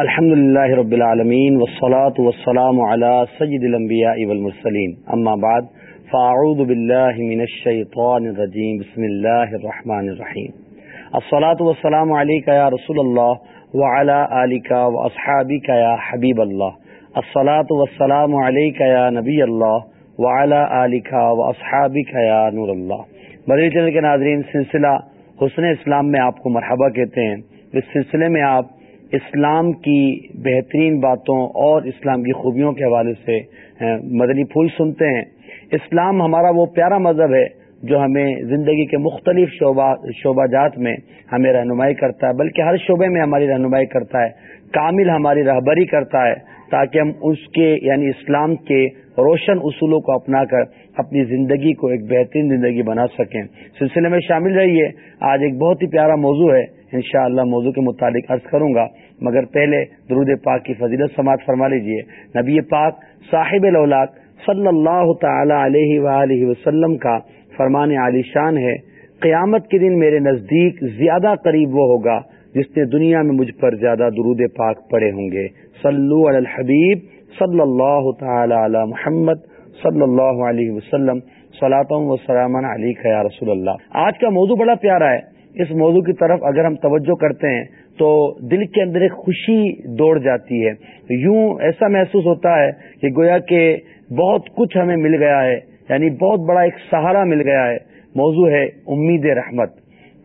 الحمد لله رب العالمين والصلاة والسلام على سيد الأنبياء والمرسلين أما بعد فأعوذ بالله من الشيطان الرجيم بسم الله الرحمن الرحيم الصلاة والسلام عليك يا رسول الله وعلى آلك وأصحابك يا حبيب الله الصلاة والسلام عليك يا نبي الله وعلى آلك وأصحابك يا نور الله بریلی چینل کے ناظرین، سلسلہ حسن اسلام میں آپ کو مرحبا کہتے ہیں. اس سلسلے میں آپ اسلام کی بہترین باتوں اور اسلام کی خوبیوں کے حوالے سے مدنی پھول سنتے ہیں۔ اسلام ہمارا وہ پیارا مذہب ہے جو ہمیں زندگی کے مختلف شعبہ شعبہ جات میں ہمیں رہنمائی کرتا ہے، بلکہ ہر شعبے میں ہماری رہنمائی کرتا ہے۔ کامل ہماری رہبری کرتا ہے تاکہ ہم اس کے یعنی اسلام کے روشن اصولوں کو اپنا کر اپنی زندگی کو ایک بہترین زندگی بنا سکیں۔ سلسلے میں شامل رہیے۔ آج ایک بہت ہی پیارا موضوع ہے۔ انشاءاللہ اللہ موضوع کے متعلق عرض کروں گا۔ مگر پہلے درود پاک کی فضیلت سماعت فرما لیجیے نبی پاک صاحب صلی اللہ تعالی علیہ وآلہ وسلم کا فرمان عالی شان ہے۔ قیامت کے دن میرے نزدیک زیادہ قریب وہ ہوگا جس نے دنیا میں مجھ پر زیادہ درود پاک پڑے ہوں گے۔ صلو علی الحبیب صلی اللہ تعالی علی محمد صلی اللہ علیہ وسلم۔ وسلام علی یا رسول اللہ۔ آج کا موضوع بڑا پیارا ہے۔ اس موضوع کی طرف اگر ہم توجہ کرتے ہیں تو دل کے اندر ایک خوشی دوڑ جاتی ہے۔ یوں ایسا محسوس ہوتا ہے کہ گویا کہ بہت کچھ ہمیں مل گیا ہے یعنی بہت بڑا ایک سہارا مل گیا ہے۔ موضوع ہے امید رحمت۔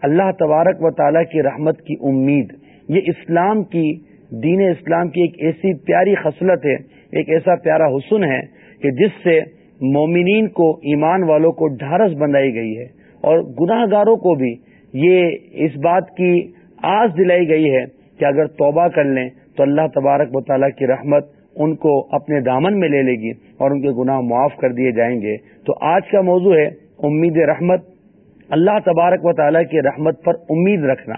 اللہ تبارک و تعالی کی رحمت کی امید۔ یہ اسلام کی، دین اسلام کی ایک ایسی پیاری خصلت ہے، ایک ایسا پیارا حسن ہے کہ جس سے مومنین کو ایمان والوں کو ڈھارس بنائی گئی ہے اور گناہ گاروں کو بھی یہ اس بات کی آس دلائی گئی ہے کہ اگر توبہ کر لیں تو اللہ تبارک و تعالیٰ کی رحمت ان کو اپنے دامن میں لے لے گی اور ان کے گناہ معاف کر دیے جائیں گے۔ تو آج کا موضوع ہے امید رحمت۔ اللہ تبارک و تعالیٰ کی رحمت پر امید رکھنا۔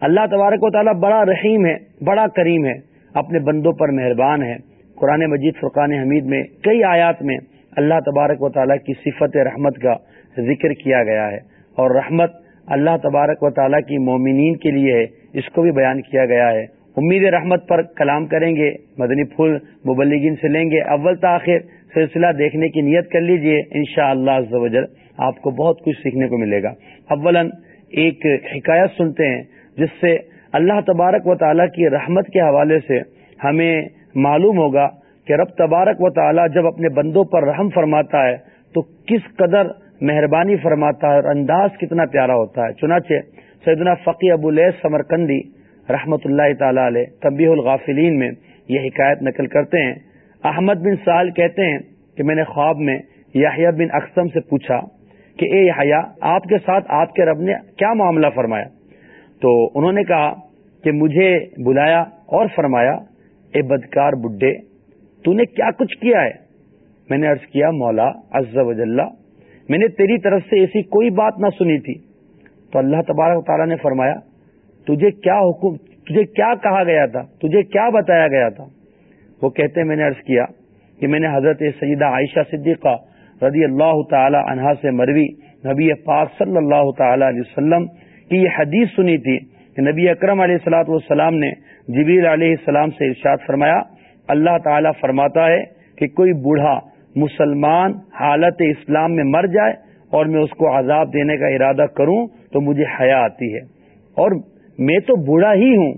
اللہ تبارک و تعالیٰ بڑا رحیم ہے، بڑا کریم ہے، اپنے بندوں پر مہربان ہے۔ قرآن مجید فرقان حمید میں کئی آیات میں اللہ تبارک و تعالیٰ کی صفت رحمت کا ذکر کیا گیا ہے۔ اور رحمت اللہ تبارک و تعالیٰ کی مومنین کے لیے ہے اس کو بھی بیان کیا گیا ہے۔ امید رحمت پر کلام کریں گے، مدنی پھول مبلگین سے لیں گے۔ اول تاخیر سلسلہ دیکھنے کی نیت کر لیجیے ان شاء اللہ آپ کو بہت کچھ سیکھنے کو ملے گا۔ اول ایک حکایت سنتے ہیں، جس سے اللہ تبارک و تعالیٰ کی رحمت کے حوالے سے ہمیں معلوم ہوگا کہ رب تبارک و تعالیٰ جب اپنے بندوں پر رحم فرماتا ہے تو کس قدر مہربانی فرماتا ہے اور انداز کتنا پیارا ہوتا ہے۔ چنانچہ سیدنا فقی ابو لیس سمرکندی رحمت اللہ تعالی علیہ طبی الغافلین میں یہ حکایت نقل کرتے ہیں۔ احمد بن سال کہتے ہیں کہ میں نے خواب میں یاہیا بن اقسم سے پوچھا کہ اے یحییٰ، آپ کے ساتھ آپ کے رب نے کیا معاملہ فرمایا؟ تو انہوں نے کہا کہ مجھے بلایا اور فرمایا، اے بدکار بڈھے، تو نے کیا کچھ کیا ہے؟ میں نے عرض کیا، مولا عز و جلہ میں نے تیری طرف سے ایسی کوئی بات نہ سنی تھی۔ تو اللہ تبارک تعالیٰ نے فرمایا، تجھے کیا حکم، تجھے کیا کہا گیا تھا؟ تجھے کیا بتایا گیا تھا؟ وہ کہتے میں نے عرض کیا کہ میں نے حضرت سیدہ عائشہ صدیقہ رضی اللہ تعالی عنہا سے مروی نبی پاک صلی اللہ تعالی علیہ وسلم کی یہ حدیث سنی تھی کہ نبی اکرم علیہ السلاۃ والسلام نے جبیل علیہ السلام سے ارشاد فرمایا، اللہ تعالی فرماتا ہے کہ کوئی بوڑھا مسلمان حالت اسلام میں مر جائے اور میں اس کو عذاب دینے کا ارادہ کروں تو مجھے حیا آتی ہے۔ اور میں تو بوڑھا ہی ہوں۔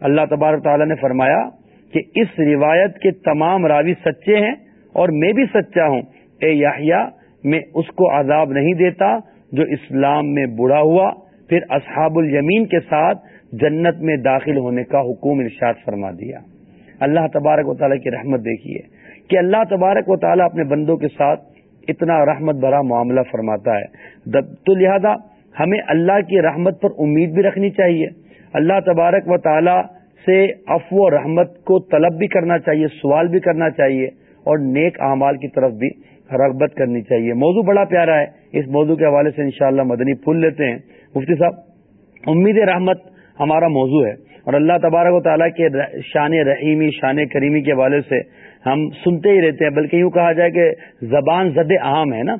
اللہ تبارک تعالیٰ نے فرمایا کہ اس روایت کے تمام راوی سچے ہیں اور میں بھی سچا ہوں۔ اے یاہیا میں اس کو عذاب نہیں دیتا جو اسلام میں بوڑھا ہوا، پھر اصحاب الیمین کے ساتھ جنت میں داخل ہونے کا حکم ارشاد فرما دیا۔ اللہ تبارک و تعالیٰ کی رحمت دیکھیے۔ کہ اللہ تبارک و تعالیٰ اپنے بندوں کے ساتھ اتنا رحمت بھرا معاملہ فرماتا ہے۔ تو لہذا ہمیں اللہ کی رحمت پر امید بھی رکھنی چاہیے۔ اللہ تبارک و تعالیٰ سے افو و رحمت کو طلب بھی کرنا چاہیے، سوال بھی کرنا چاہیے اور نیک اعمال کی طرف بھی رغبت کرنی چاہیے۔ موضوع بڑا پیارا ہے۔ اس موضوع کے حوالے سے انشاءاللہ مدنی پھول لیتے ہیں۔ مفتی صاحب، امید رحمت ہمارا موضوع ہے اور اللہ تبارک و تعالیٰ کے شان رحیمی، شان کریمی کے حوالے سے ہم سنتے ہی رہتے ہیں بلکہ یوں کہا جائے کہ زبان زد عام ہے نا۔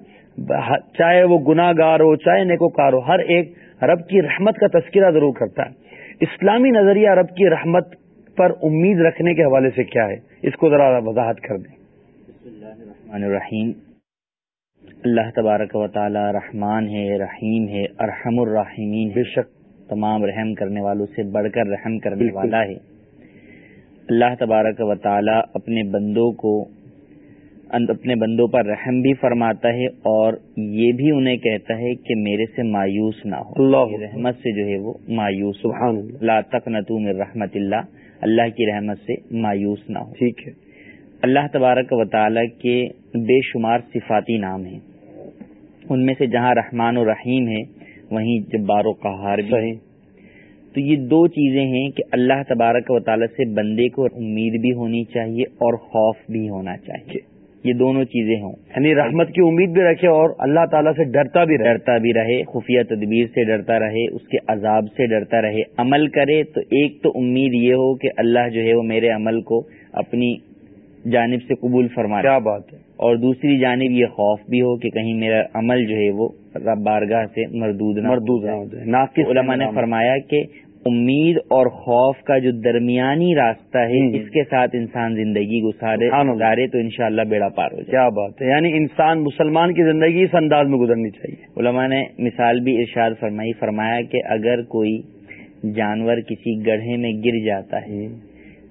چاہے وہ گناہ گار ہو چاہے نیکو کار ہو ہر ایک رب کی رحمت کا تذکرہ ضرور کرتا ہے۔ اسلامی نظریہ رب کی رحمت پر امید رکھنے کے حوالے سے کیا ہے؟ اس کو ذرا وضاحت کر دیں۔ الرحمن الرحیم۔ اللہ تبارک و تعالی رحمان ہے رحیم ہے ارحم الرحیمین بے شک۔ تمام رحم کرنے والوں سے بڑھ کر رحم کرنے والا ہے۔ اللہ تبارک و تعالی اپنے بندوں کو اپنے بندوں پر رحم بھی فرماتا ہے اور یہ بھی انہیں کہتا ہے کہ میرے سے مایوس نہ ہو۔ اللہ۔ رحمت سے جو ہے وہ مایوس سبحان لا تک من رحمت اللہ۔ اللہ کی رحمت سے مایوس نہ ہو۔ ٹھیک ہے۔ اللہ تبارک و تعالی کے بے شمار صفاتی نام ہیں۔ ان میں سے جہاں رحمان و رحیم ہے وہیں جبار و قہار بھی تو یہ دو چیزیں ہیں کہ اللہ تبارک و تعالی سے بندے کو امید بھی ہونی چاہیے اور خوف بھی ہونا چاہیے۔ یہ دونوں چیزیں ہوں۔ یعنی رحمت کی امید بھی رکھے اور اللہ تعالیٰ سے ڈرتا بھی ڈرتا بھی رہے خفیہ تدبیر سے ڈرتا رہے اس کے عذاب سے ڈرتا رہے۔ عمل کرے تو ایک تو امید یہ ہو کہ اللہ جو ہے وہ میرے عمل کو اپنی جانب سے قبول فرما کیا بات ہے؟ اور دوسری جانب یہ خوف بھی ہو کہ کہیں میرا عمل جو ہے وہ بارگاہ سے مردود نہ مردود نہ علماء نے فرمایا کہ امید اور خوف کا جو درمیانی راستہ ہے اس کے ساتھ انسان زندگی گزارے گزارے تو انشاءاللہ بیڑا پار ہو جائے۔ کیا بات ہے۔ یعنی انسان مسلمان کی زندگی اس انداز میں گزرنی چاہیے۔ علماء نے مثال بھی ارشاد فرمائی فرمایا کہ اگر کوئی جانور کسی گڑھے میں گر جاتا ہے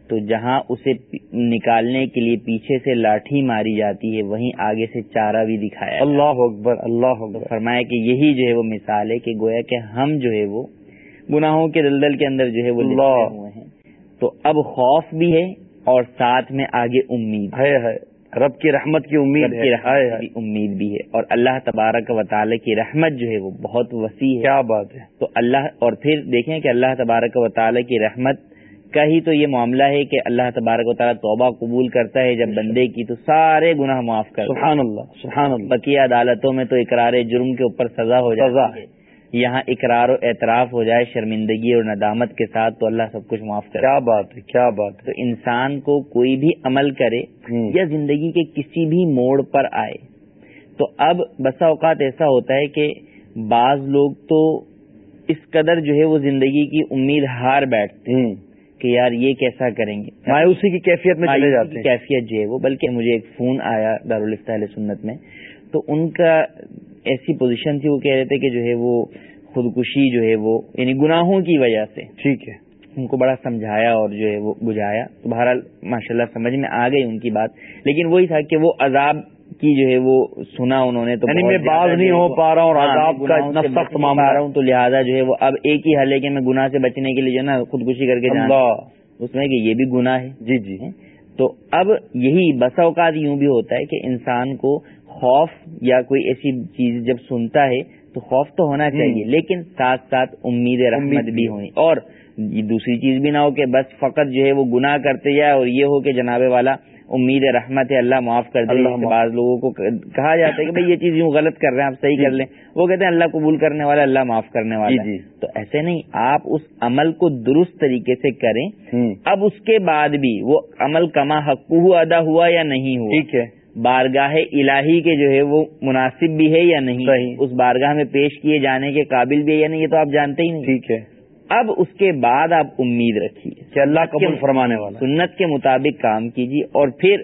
تو جہاں اسے نکالنے کے لیے پیچھے سے لاٹھی ماری جاتی ہے وہیں آگے سے چارہ بھی دکھایا اللہ اکبر اللہ اکبر۔ فرمایا کہ یہی جو ہے وہ مثال ہے کہ گویا کہ ہم جو ہے وہ گناہوں کے دلدل کے اندر جو ہے وہ ہوئے ہیں۔ تو اب خوف بھی ہے اور ساتھ میں آگے امید۔ ہے ہے رب کی رحمت کی امید ہے۔ امید بھی ہے اور اللہ تبارک و تعالی کی رحمت جو ہے وہ بہت وسیع ہے۔ کیا بات ہے۔ تو اللہ اور پھر دیکھیں کہ اللہ تبارک و تعالی کی رحمت کا ہی تو یہ معاملہ ہے کہ اللہ تبارک و تعالیٰ توبہ قبول کرتا ہے جب بندے کی تو سارے گناہ معاف کر سبحان اللہ سبحان اللہ۔ بقیہ عدالتوں میں تو اقرار جرم کے اوپر سزا ہو جائے۔ یہاں اقرار و اعتراف ہو جائے شرمندگی اور ندامت کے ساتھ تو اللہ سب کچھ معاف کرے کیا بات ہے کیا بات تو انسان کو کوئی بھی عمل کرے یا زندگی کے کسی بھی موڑ پر آئے تو اب بسا اوقات ایسا ہوتا ہے کہ بعض لوگ تو اس قدر جو ہے وہ زندگی کی امید ہار بیٹھتے ہیں۔ کہ یار یہ کیسا کریں گے؟ مایوسی کی کیفیت میں چلے جاتے ہیں۔ کیفیت جو ہے وہ بلکہ مجھے ایک فون آیا دارالفتہ سنت میں تو ان کا ایسی پوزیشن تھی وہ کہہ رہے تھے کہ جو ہے وہ خودکشی جو ہے وہ یعنی گناہوں کی وجہ سے ٹھیک ہے۔ ان کو بڑا سمجھایا اور جو ہے وہ بجھایا۔ تو بہرحال ماشاء اللہ سمجھ میں آ گئی ان کی بات لیکن وہی تھا کہ وہ عذاب کی جو ہے وہ سنا انہوں نے تو یعنی میں باز نہیں ہو پا رہا ہوں اور ہاں، عذاب کا اتنا سخت معاملہ رہا ہوں تو لہٰذا جو ہے وہ اب ایک ہی حل ہے کہ میں گناہ سے بچنے کے لیے جو ہے نا خودکشی کر کے جانا اس میں کہ یہ بھی گناہ ہے۔ جی جی۔ تو اب یہی بسا اوقات یوں بھی ہوتا ہے کہ انسان کو خوف یا کوئی ایسی چیز جب سنتا ہے تو خوف تو ہونا چاہیے لیکن ساتھ ساتھ امید رحمت بھی ہونی۔ اور دوسری چیز بھی نہ ہو کہ بس فقط جو ہے وہ گناہ کرتے جائے اور یہ ہو کہ جناب والا امید رحمت ہے اللہ معاف کر دے بعض لوگوں کو کہا جاتا ہے کہ بھائی یہ چیز یوں غلط کر رہے ہیں آپ صحیح کر لیں۔ وہ کہتے ہیں اللہ قبول کرنے والا اللہ معاف کرنے والا۔ جی, جی۔ تو ایسے نہیں آپ اس عمل کو درست طریقے سے کریں۔ اب اس کے بعد بھی وہ عمل کما حق ادا ہوا یا نہیں ہوا؟ ٹھیک ہے۔ بارگاہ الہی کے جو ہے وہ مناسب بھی ہے یا نہیں؟ اس بارگاہ میں پیش کیے جانے کے قابل بھی ہے یا نہیں یہ تو آپ جانتے ہی نہیں۔ ٹھیک ہے۔ اب اس کے بعد آپ امید رکھیے کہ اللہ قبول فرمانے والا سنت کے مطابق کام کیجیے اور پھر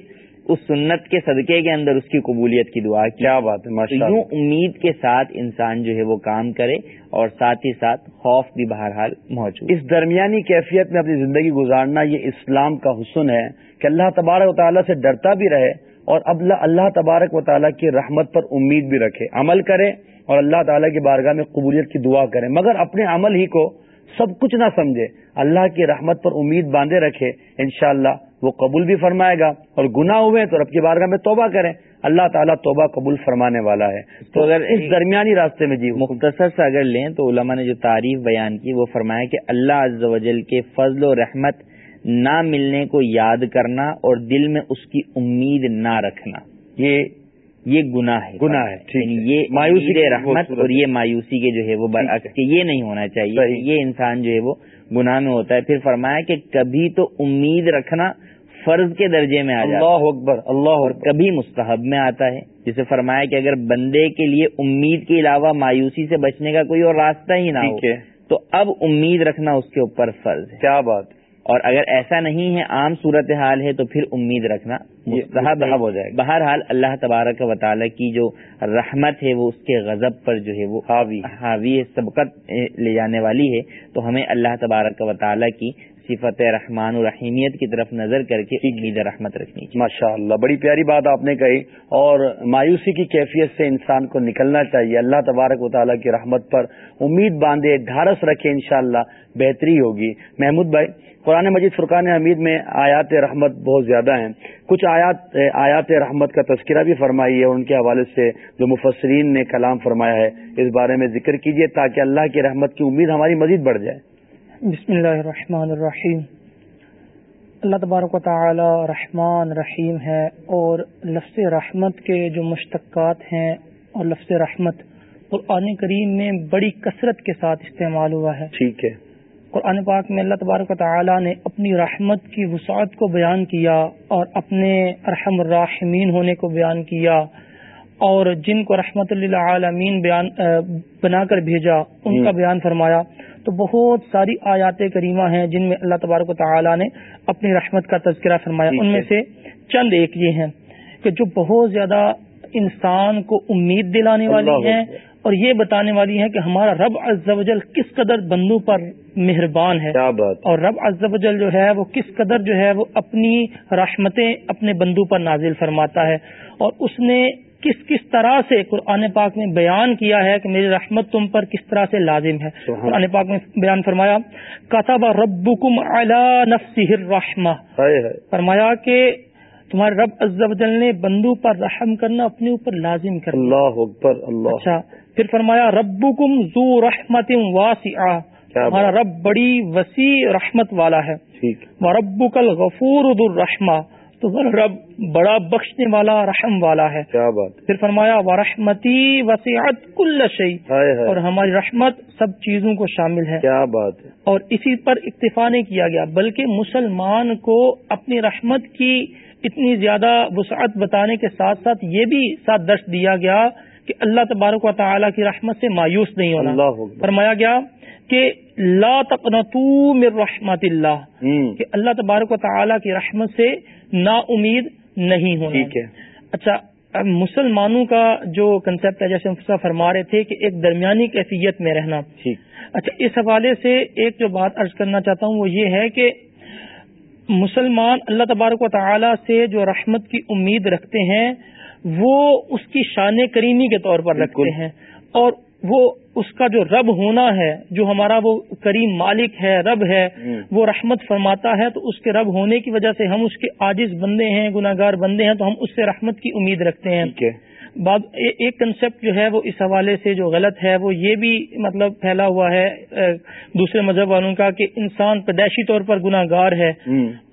اس سنت کے صدقے کے اندر اس کی قبولیت کی دعا کیا بات ہے یوں امید کے ساتھ انسان جو ہے وہ کام کرے اور ساتھ ہی ساتھ خوف بھی بہرحال موجود۔ اس درمیانی کیفیت میں اپنی زندگی گزارنا یہ اسلام کا حسن ہے کہ اللہ تبارک و تعالیٰ سے ڈرتا بھی رہے اور اب اللہ تبارک و تعالیٰ کی رحمت پر امید بھی رکھے۔ عمل کرے اور اللہ تعالیٰ کی بارگاہ میں قبولیت کی دعا کرے۔ مگر اپنے عمل ہی کو سب کچھ نہ سمجھے۔ اللہ کی رحمت پر امید باندھے رکھے۔ انشاءاللہ وہ قبول بھی فرمائے گا۔ اور گناہ ہوئے تو رب کی بارگاہ میں توبہ کریں۔ اللہ تعالیٰ توبہ قبول فرمانے والا ہے۔ تو اگر اس درمیانی راستے میں جی۔ مختصر سے اگر لیں تو علماء نے جو تعریف بیان کی وہ فرمایا کہ اللہ عز و جل کے فضل و رحمت نہ ملنے کو یاد کرنا اور دل میں اس کی امید نہ رکھنا۔ یہ یہ گناہ ہے گناہ ہے یعنی یہ مایوسی رحمت اور یہ مایوسی کے جو ہے وہ برعکس کہ یہ نہیں ہونا چاہیے۔ یہ انسان جو ہے وہ گناہ میں ہوتا ہے۔ پھر فرمایا کہ کبھی تو امید رکھنا فرض کے درجے میں آ جاتا اللہ اکبر اللہ اور کبھی مستحب میں آتا ہے۔ جسے فرمایا کہ اگر بندے کے لیے امید کے علاوہ مایوسی سے بچنے کا کوئی اور راستہ ہی نہ ہو تو اب امید رکھنا اس کے اوپر فرض ہے۔ کیا بات اور اگر ایسا نہیں ہے عام صورت حال ہے تو پھر امید رکھنا مستحب ہو جائے بہرحال اللہ تبارک و تعالیٰ کی جو رحمت ہے وہ اس کے غضب پر جو ہے وہ حاوی حاوی سبقت لے جانے والی ہے۔ تو ہمیں اللہ تبارک و تعالیٰ کی صفت رحمان و رحیمیت کی طرف نظر کر کے امید رحمت رکھنی چاہیے۔ ماشاء اللہ بڑی پیاری بات آپ نے کہی۔ اور مایوسی کی کیفیت سے انسان کو نکلنا چاہیے۔ اللہ تبارک و تعالیٰ کی رحمت پر امید باندھے ڈھارس رکھے انشاءاللہ بہتری ہوگی۔ محمود بھائی قرآن مجید فرقان حمید میں آیات رحمت بہت زیادہ ہیں۔ کچھ آیات آیات رحمت کا تذکرہ بھی فرمائی ہے ان کے حوالے سے جو مفسرین نے کلام فرمایا ہے اس بارے میں ذکر کیجیے تاکہ اللہ کی رحمت کی امید ہماری مزید بڑھ جائے۔ بسم اللہ الرحمن الرحیم۔ اللہ تبارک و تعالی رحمان رحیم ہے اور لفظ رحمت کے جو مشتقات ہیں اور لفظ رحمت قرآن کریم میں بڑی کثرت کے ساتھ استعمال ہوا ہے۔ ٹھیک ہے۔ قرآن پاک میں اللہ تبارک و تعالی نے اپنی رحمت کی وسعت کو بیان کیا اور اپنے رحم الراحمین ہونے کو بیان کیا اور جن کو رحمت اللہ عالمین بیان بنا کر بھیجا ان کا بیان فرمایا۔ تو بہت ساری آیات کریمہ ہیں جن میں اللہ تبارک و تعالی نے اپنی رحمت کا تذکرہ فرمایا۔ ان میں سے چند ایک یہ ہیں کہ جو بہت زیادہ انسان کو امید دلانے والی ہیں اور یہ بتانے والی ہیں کہ ہمارا رب عز و جل کس قدر بندوں پر مہربان ہے اور رب عز و جل جو ہے وہ کس قدر جو ہے وہ اپنی رحمتیں اپنے بندوں پر نازل فرماتا ہے اور اس نے کس کس طرح سے قرآن پاک میں بیان کیا ہے کہ میری رحمت تم پر کس طرح سے لازم ہے؟ قرآن پاک میں بیان فرمایا کتب ربکم علی نفسہ الرحمہ فرمایا کہ تمہارے رب عز و جل نے بندو پر رحم کرنا اپنے اوپر لازم کر اللہ اکبر اللہ۔ اچھا پھر فرمایا ربکم ذو رحمت واسعہ۔ تمہارا رب بڑی وسیع رحمت والا ہے۔ وربک الغفور ذو الرحمہ۔ تمہارا رب بڑا بخشنے والا رحم والا ہے۔ کیا بات؟ پھر فرمایا و رحمتی وسیعت کل شعی اور ہماری رحمت سب چیزوں کو شامل ہے۔ کیا بات ہے؟ اور اسی پر اکتفا نہیں کیا گیا بلکہ مسلمان کو اپنی رحمت کی اتنی زیادہ وسعت بتانے کے ساتھ ساتھ یہ بھی ساتھ درس دیا گیا کہ اللہ تبارک و تعالیٰ کی رحمت سے مایوس نہیں ہونا۔ اللہ فرمایا گیا کہ لا تقنطو من رحمت اللہ۔ کہ اللہ تبارک و تعالیٰ کی رحمت سے نا امید نہیں ہونا۔ ٹھیک ہے۔ اچھا مسلمانوں کا جو کنسپٹ ہے جیسے فرما رہے تھے کہ ایک درمیانی کیفیت میں رہنا۔ اچھا اس حوالے سے ایک جو بات ارض کرنا چاہتا ہوں وہ یہ ہے کہ مسلمان اللہ تبارک و تعالی سے جو رحمت کی امید رکھتے ہیں وہ اس کی شان کریمی کے طور پر رکھتے ہیں اور وہ اس کا جو رب ہونا ہے جو ہمارا وہ کریم مالک ہے رب ہے وہ رحمت فرماتا ہے تو اس کے رب ہونے کی وجہ سے ہم اس کے عاجز بندے ہیں گناگار بندے ہیں تو ہم اس سے رحمت کی امید رکھتے ہیں۔ بعد ایک کنسپٹ جو ہے وہ اس حوالے سے جو غلط ہے وہ یہ بھی مطلب پھیلا ہوا ہے دوسرے مذہب والوں کا کہ انسان پیدائشی طور پر گناہ گار ہے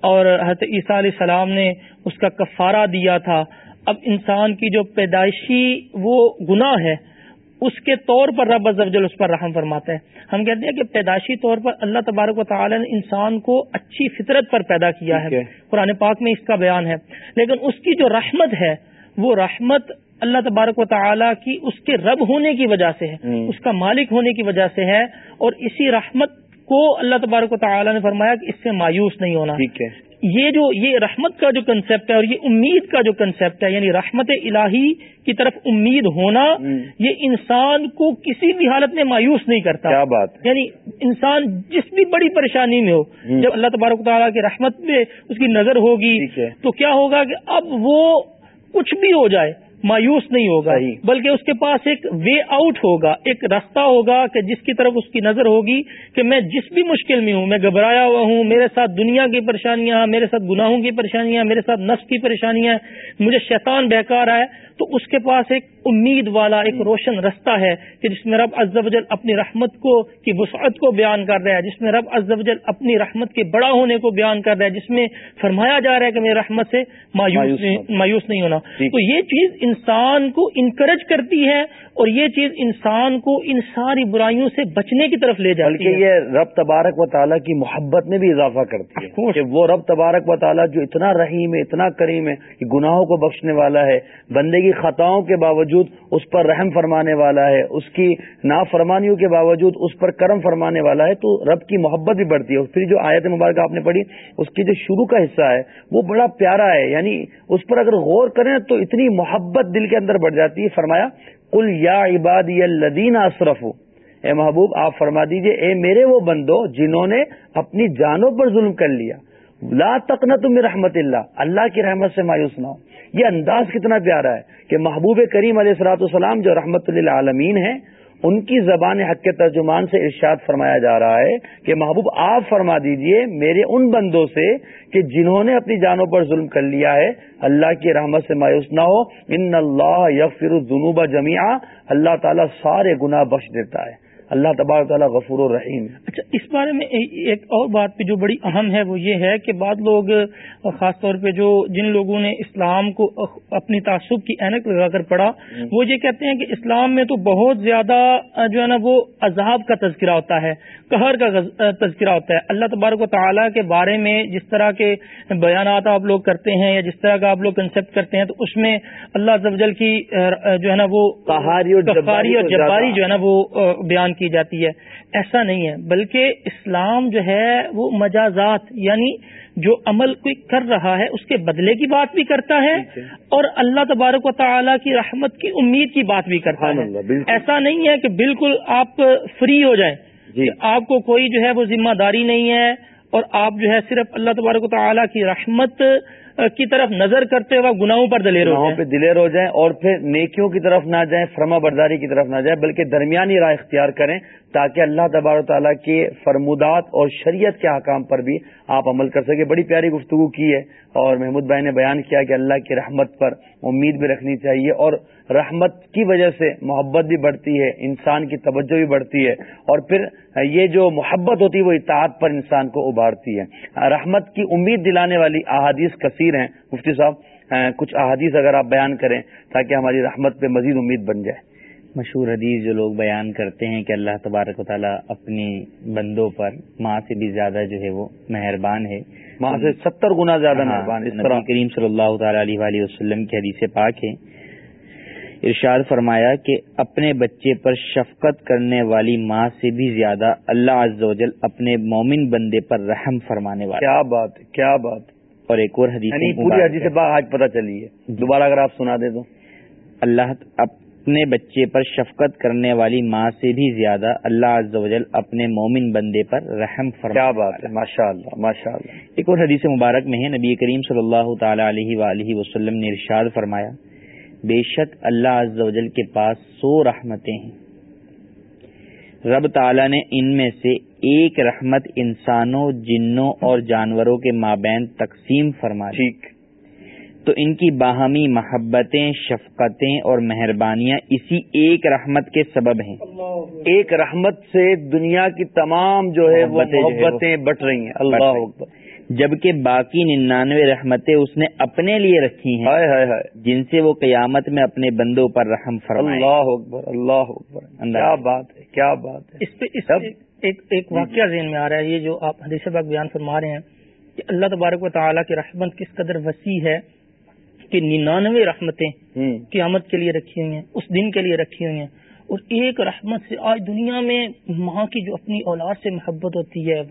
اور حضرت عیسیٰ علیہ السلام نے اس کا کفارہ دیا تھا۔ اب انسان کی جو پیدائشی وہ گناہ ہے اس کے طور پر رب ازل اس پر رحم فرماتا ہے ہم کہتے ہیں کہ پیدائشی طور پر اللہ تبارک و تعالی نے انسان کو اچھی فطرت پر پیدا کیا ہے۔ قرآن پاک میں اس کا بیان ہے۔ لیکن اس کی جو رحمت ہے وہ رحمت اللہ تبارک و تعالی کی اس کے رب ہونے کی وجہ سے ہے۔ اس کا مالک ہونے کی وجہ سے ہے۔ اور اسی رحمت کو اللہ تبارک و تعالی نے فرمایا کہ اس سے مایوس نہیں ہونا۔ یہ جو یہ رحمت کا جو کنسپٹ ہے اور یہ امید کا جو کنسپٹ ہے یعنی رحمت الہی کی طرف امید ہونا یہ انسان کو کسی بھی حالت میں مایوس نہیں کرتا۔ کیا بات یعنی انسان جس بھی بڑی پریشانی میں ہو جب اللہ تبارک تعالیٰ کی رحمت میں اس کی نظر ہوگی تو کیا ہوگا کہ اب وہ کچھ بھی ہو جائے مایوس نہیں ہوگا بلکہ اس کے پاس ایک وے آؤٹ ہوگا ایک راستہ ہوگا کہ جس کی طرف اس کی نظر ہوگی کہ میں جس بھی مشکل میں ہوں میں گھبرایا ہوا ہوں میرے ساتھ دنیا کی پریشانیاں میرے ساتھ گناہوں کی پریشانیاں میرے ساتھ نفس کی پریشانیاں مجھے شیطان بہکار ہے تو اس کے پاس ایک امید والا ایک روشن رستہ ہے کہ جس میں رب از وجل اپنی رحمت کو کی وسعت کو بیان کر رہا ہے جس میں رب از وجل اپنی رحمت کے بڑا ہونے کو بیان کر رہا ہے جس میں فرمایا جا رہا ہے کہ میری رحمت سے مایوس مایوس نہیں ہونا۔ تو یہ چیز انسان کو انکریج کرتی ہے اور یہ چیز انسان کو ان ساری برائیوں سے بچنے کی طرف لے جاتی ہے۔ یہ رب تبارک و تعالیٰ کی محبت میں بھی اضافہ کرتی ہے کہ وہ رب تبارک و تعالیٰ جو اتنا رحیم ہے اتنا کریم ہے کہ گناہوں کو بخشنے والا ہے بندے کی خطاؤں کے باوجود اس پر رحم فرمانے والا ہے، اس کی نافرمانیوں کے باوجود اس پر کرم فرمانے والا ہے، تو رب کی محبت بھی بڑھتی ہے۔ پھر جو آیت مبارکہ آپ نے پڑھی، اس کی جو شروع کا حصہ ہے، وہ بڑا پیارا ہے۔ یعنی اس پر اگر غور کریں تو اتنی محبت دل کے اندر بڑھ جاتی ہے۔ فرمایا کل یا عبادی الدین اشرف اے محبوب، آپ فرما دیجیے، اے میرے وہ بندو جنہوں نے اپنی جانوں پر ظلم کر لیا۔ لا تقنا تم رحمت اللہ۔ اللہ کی رحمت سے مایوس نہ ہو۔ یہ انداز کتنا پیارا ہے۔ کہ محبوب کریم علیہ السلاۃ السلام جو رحمت اللہ عالمین ہیں، ان کی زبان حق کے ترجمان سے ارشاد فرمایا جا رہا ہے کہ محبوب آپ فرما دیجیے میرے ان بندوں سے کہ جنہوں نے اپنی جانوں پر ظلم کر لیا ہے۔ اللہ کی رحمت سے مایوس نہ ہو۔ ان اللہ یغفر الذنوب جميعا اللہ تعالیٰ سارے گناہ بخش دیتا ہے۔ اللہ تبار تعالیٰ غفور الرحیم اچھا اس بارے میں ایک اور بات پہ جو بڑی اہم ہے وہ یہ ہے کہ بعض لوگ، خاص طور پہ جو جن لوگوں نے اسلام کو اپنی تعصب کی اینک لگا کر پڑھا، وہ یہ کہتے ہیں کہ اسلام میں تو بہت زیادہ، جو ہے نا، وہ عذاب کا تذکرہ ہوتا ہے۔ قہر کا تذکرہ ہوتا ہے۔ اللہ تبارک و تعالیٰ کے بارے میں جس طرح کے بیانات آپ لوگ کرتے ہیں یا جس طرح کا آپ لوگ کنسپٹ کرتے ہیں تو اس میں اللہ کی جو ہے نا وہ اور جباری جو ہے نا وہ بیان کی جاتی ہے۔ ایسا نہیں ہے بلکہ اسلام جو ہے وہ مجازات یعنی جو عمل کوئی کر رہا ہے اس کے بدلے کی بات بھی کرتا ہے اور اللہ تبارک و تعالیٰ کی رحمت کی امید کی بات بھی کرتا ہے۔ ایسا نہیں ہے کہ بالکل آپ فری ہو جائیں۔ جی. آپ کو کوئی جو ہے وہ ذمہ داری نہیں ہے اور آپ جو ہے صرف اللہ تبارک و تعالیٰ کی رحمت کی طرف نظر کرتے ہوئے گناہوں پر دلیر ہو پہ دلیر ہو جائیں اور پھر نیکیوں کی طرف نہ جائیں فرما برداری کی طرف نہ جائیں بلکہ درمیانی راہ اختیار کریں تاکہ اللہ تبار و تعالیٰ کے فرمودات اور شریعت کے حکام پر بھی آپ عمل کر سکیں۔ بڑی پیاری گفتگو کی ہے اور محمود بھائی نے بیان کیا کہ اللہ کی رحمت پر امید بھی رکھنی چاہیے اور رحمت کی وجہ سے محبت بھی بڑھتی ہے، انسان کی توجہ بھی بڑھتی ہے اور پھر یہ جو محبت ہوتی ہے وہ اطاعت پر انسان کو ابھارتی ہے۔ رحمت کی امید دلانے والی احادیث کثیر ہیں۔ مفتی صاحب کچھ احادیث اگر آپ بیان کریں تاکہ ہماری رحمت پہ مزید امید بن جائے۔ مشہور حدیث جو لوگ بیان کرتے ہیں کہ اللہ تبارک و تعالیٰ اپنی بندوں پر ماں سے بھی زیادہ جو ہے وہ مہربان ہے۔ ماں سے ستر گنا زیادہ ہاں، مہربان اس طرح کریم صلی اللہ تعالی علیہ وسلم کی حدیث پاک ہے۔ ارشاد فرمایا کہ اپنے بچے پر شفقت کرنے والی ماں سے بھی زیادہ اللہ عز و جل اپنے مومن بندے پر رحم فرمانے والا کیا بات کیا بات اور ایک اور حدیث یعنی پوری حدیث آج پتہ چلی ہے۔ دوبارہ اگر آپ سنا دیں تو۔ اللہ اپنے بچے پر شفقت کرنے والی ماں سے بھی زیادہ اللہ عز و جل اپنے مومن بندے پر رحم بات ہے ماشاء اللہ ماشاء اللہ ایک اور حدیث مبارک میں ہے نبی کریم صلی اللہ تعالی علیہ وآلہ وسلم نے ارشاد فرمایا بے شک اللہ عز و جل کے پاس سو رحمتیں ہیں۔ رب تعالی نے ان میں سے ایک رحمت انسانوں جنوں اور جانوروں کے مابین تقسیم فرمائی۔ تو ان کی باہمی محبتیں شفقتیں اور مہربانیاں اسی ایک رحمت کے سبب ہیں۔ ایک رحمت سے دنیا کی تمام جو ہے وہ محبتیں بٹ رہی ہیں۔ اللہ جبکہ باقی ننانوے رحمتیں اس نے اپنے لیے رکھی ہیں۔ جن سے وہ قیامت میں اپنے بندوں پر رحم فرمائے۔ اللہ اکبر اللہ اکبر۔ کیا بات ہے کیا بات ہے۔ اس پہ ایک ایک واقعہ ذہن میں آ رہا ہے یہ جو آپ حدیث باغ بیان فرما رہے ہیں کہ اللہ تبارک و تعالیٰ کی رحمت کس قدر وسیع ہے۔ کہ ننانوے رحمتیں قیامت کے لیے رکھی ہوئی ہیں اس دن کے لیے رکھی ہوئی ہیں۔ اور ایک رحمت سے آج دنیا میں ماں کی جو اپنی اولاد سے محبت ہوتی ہے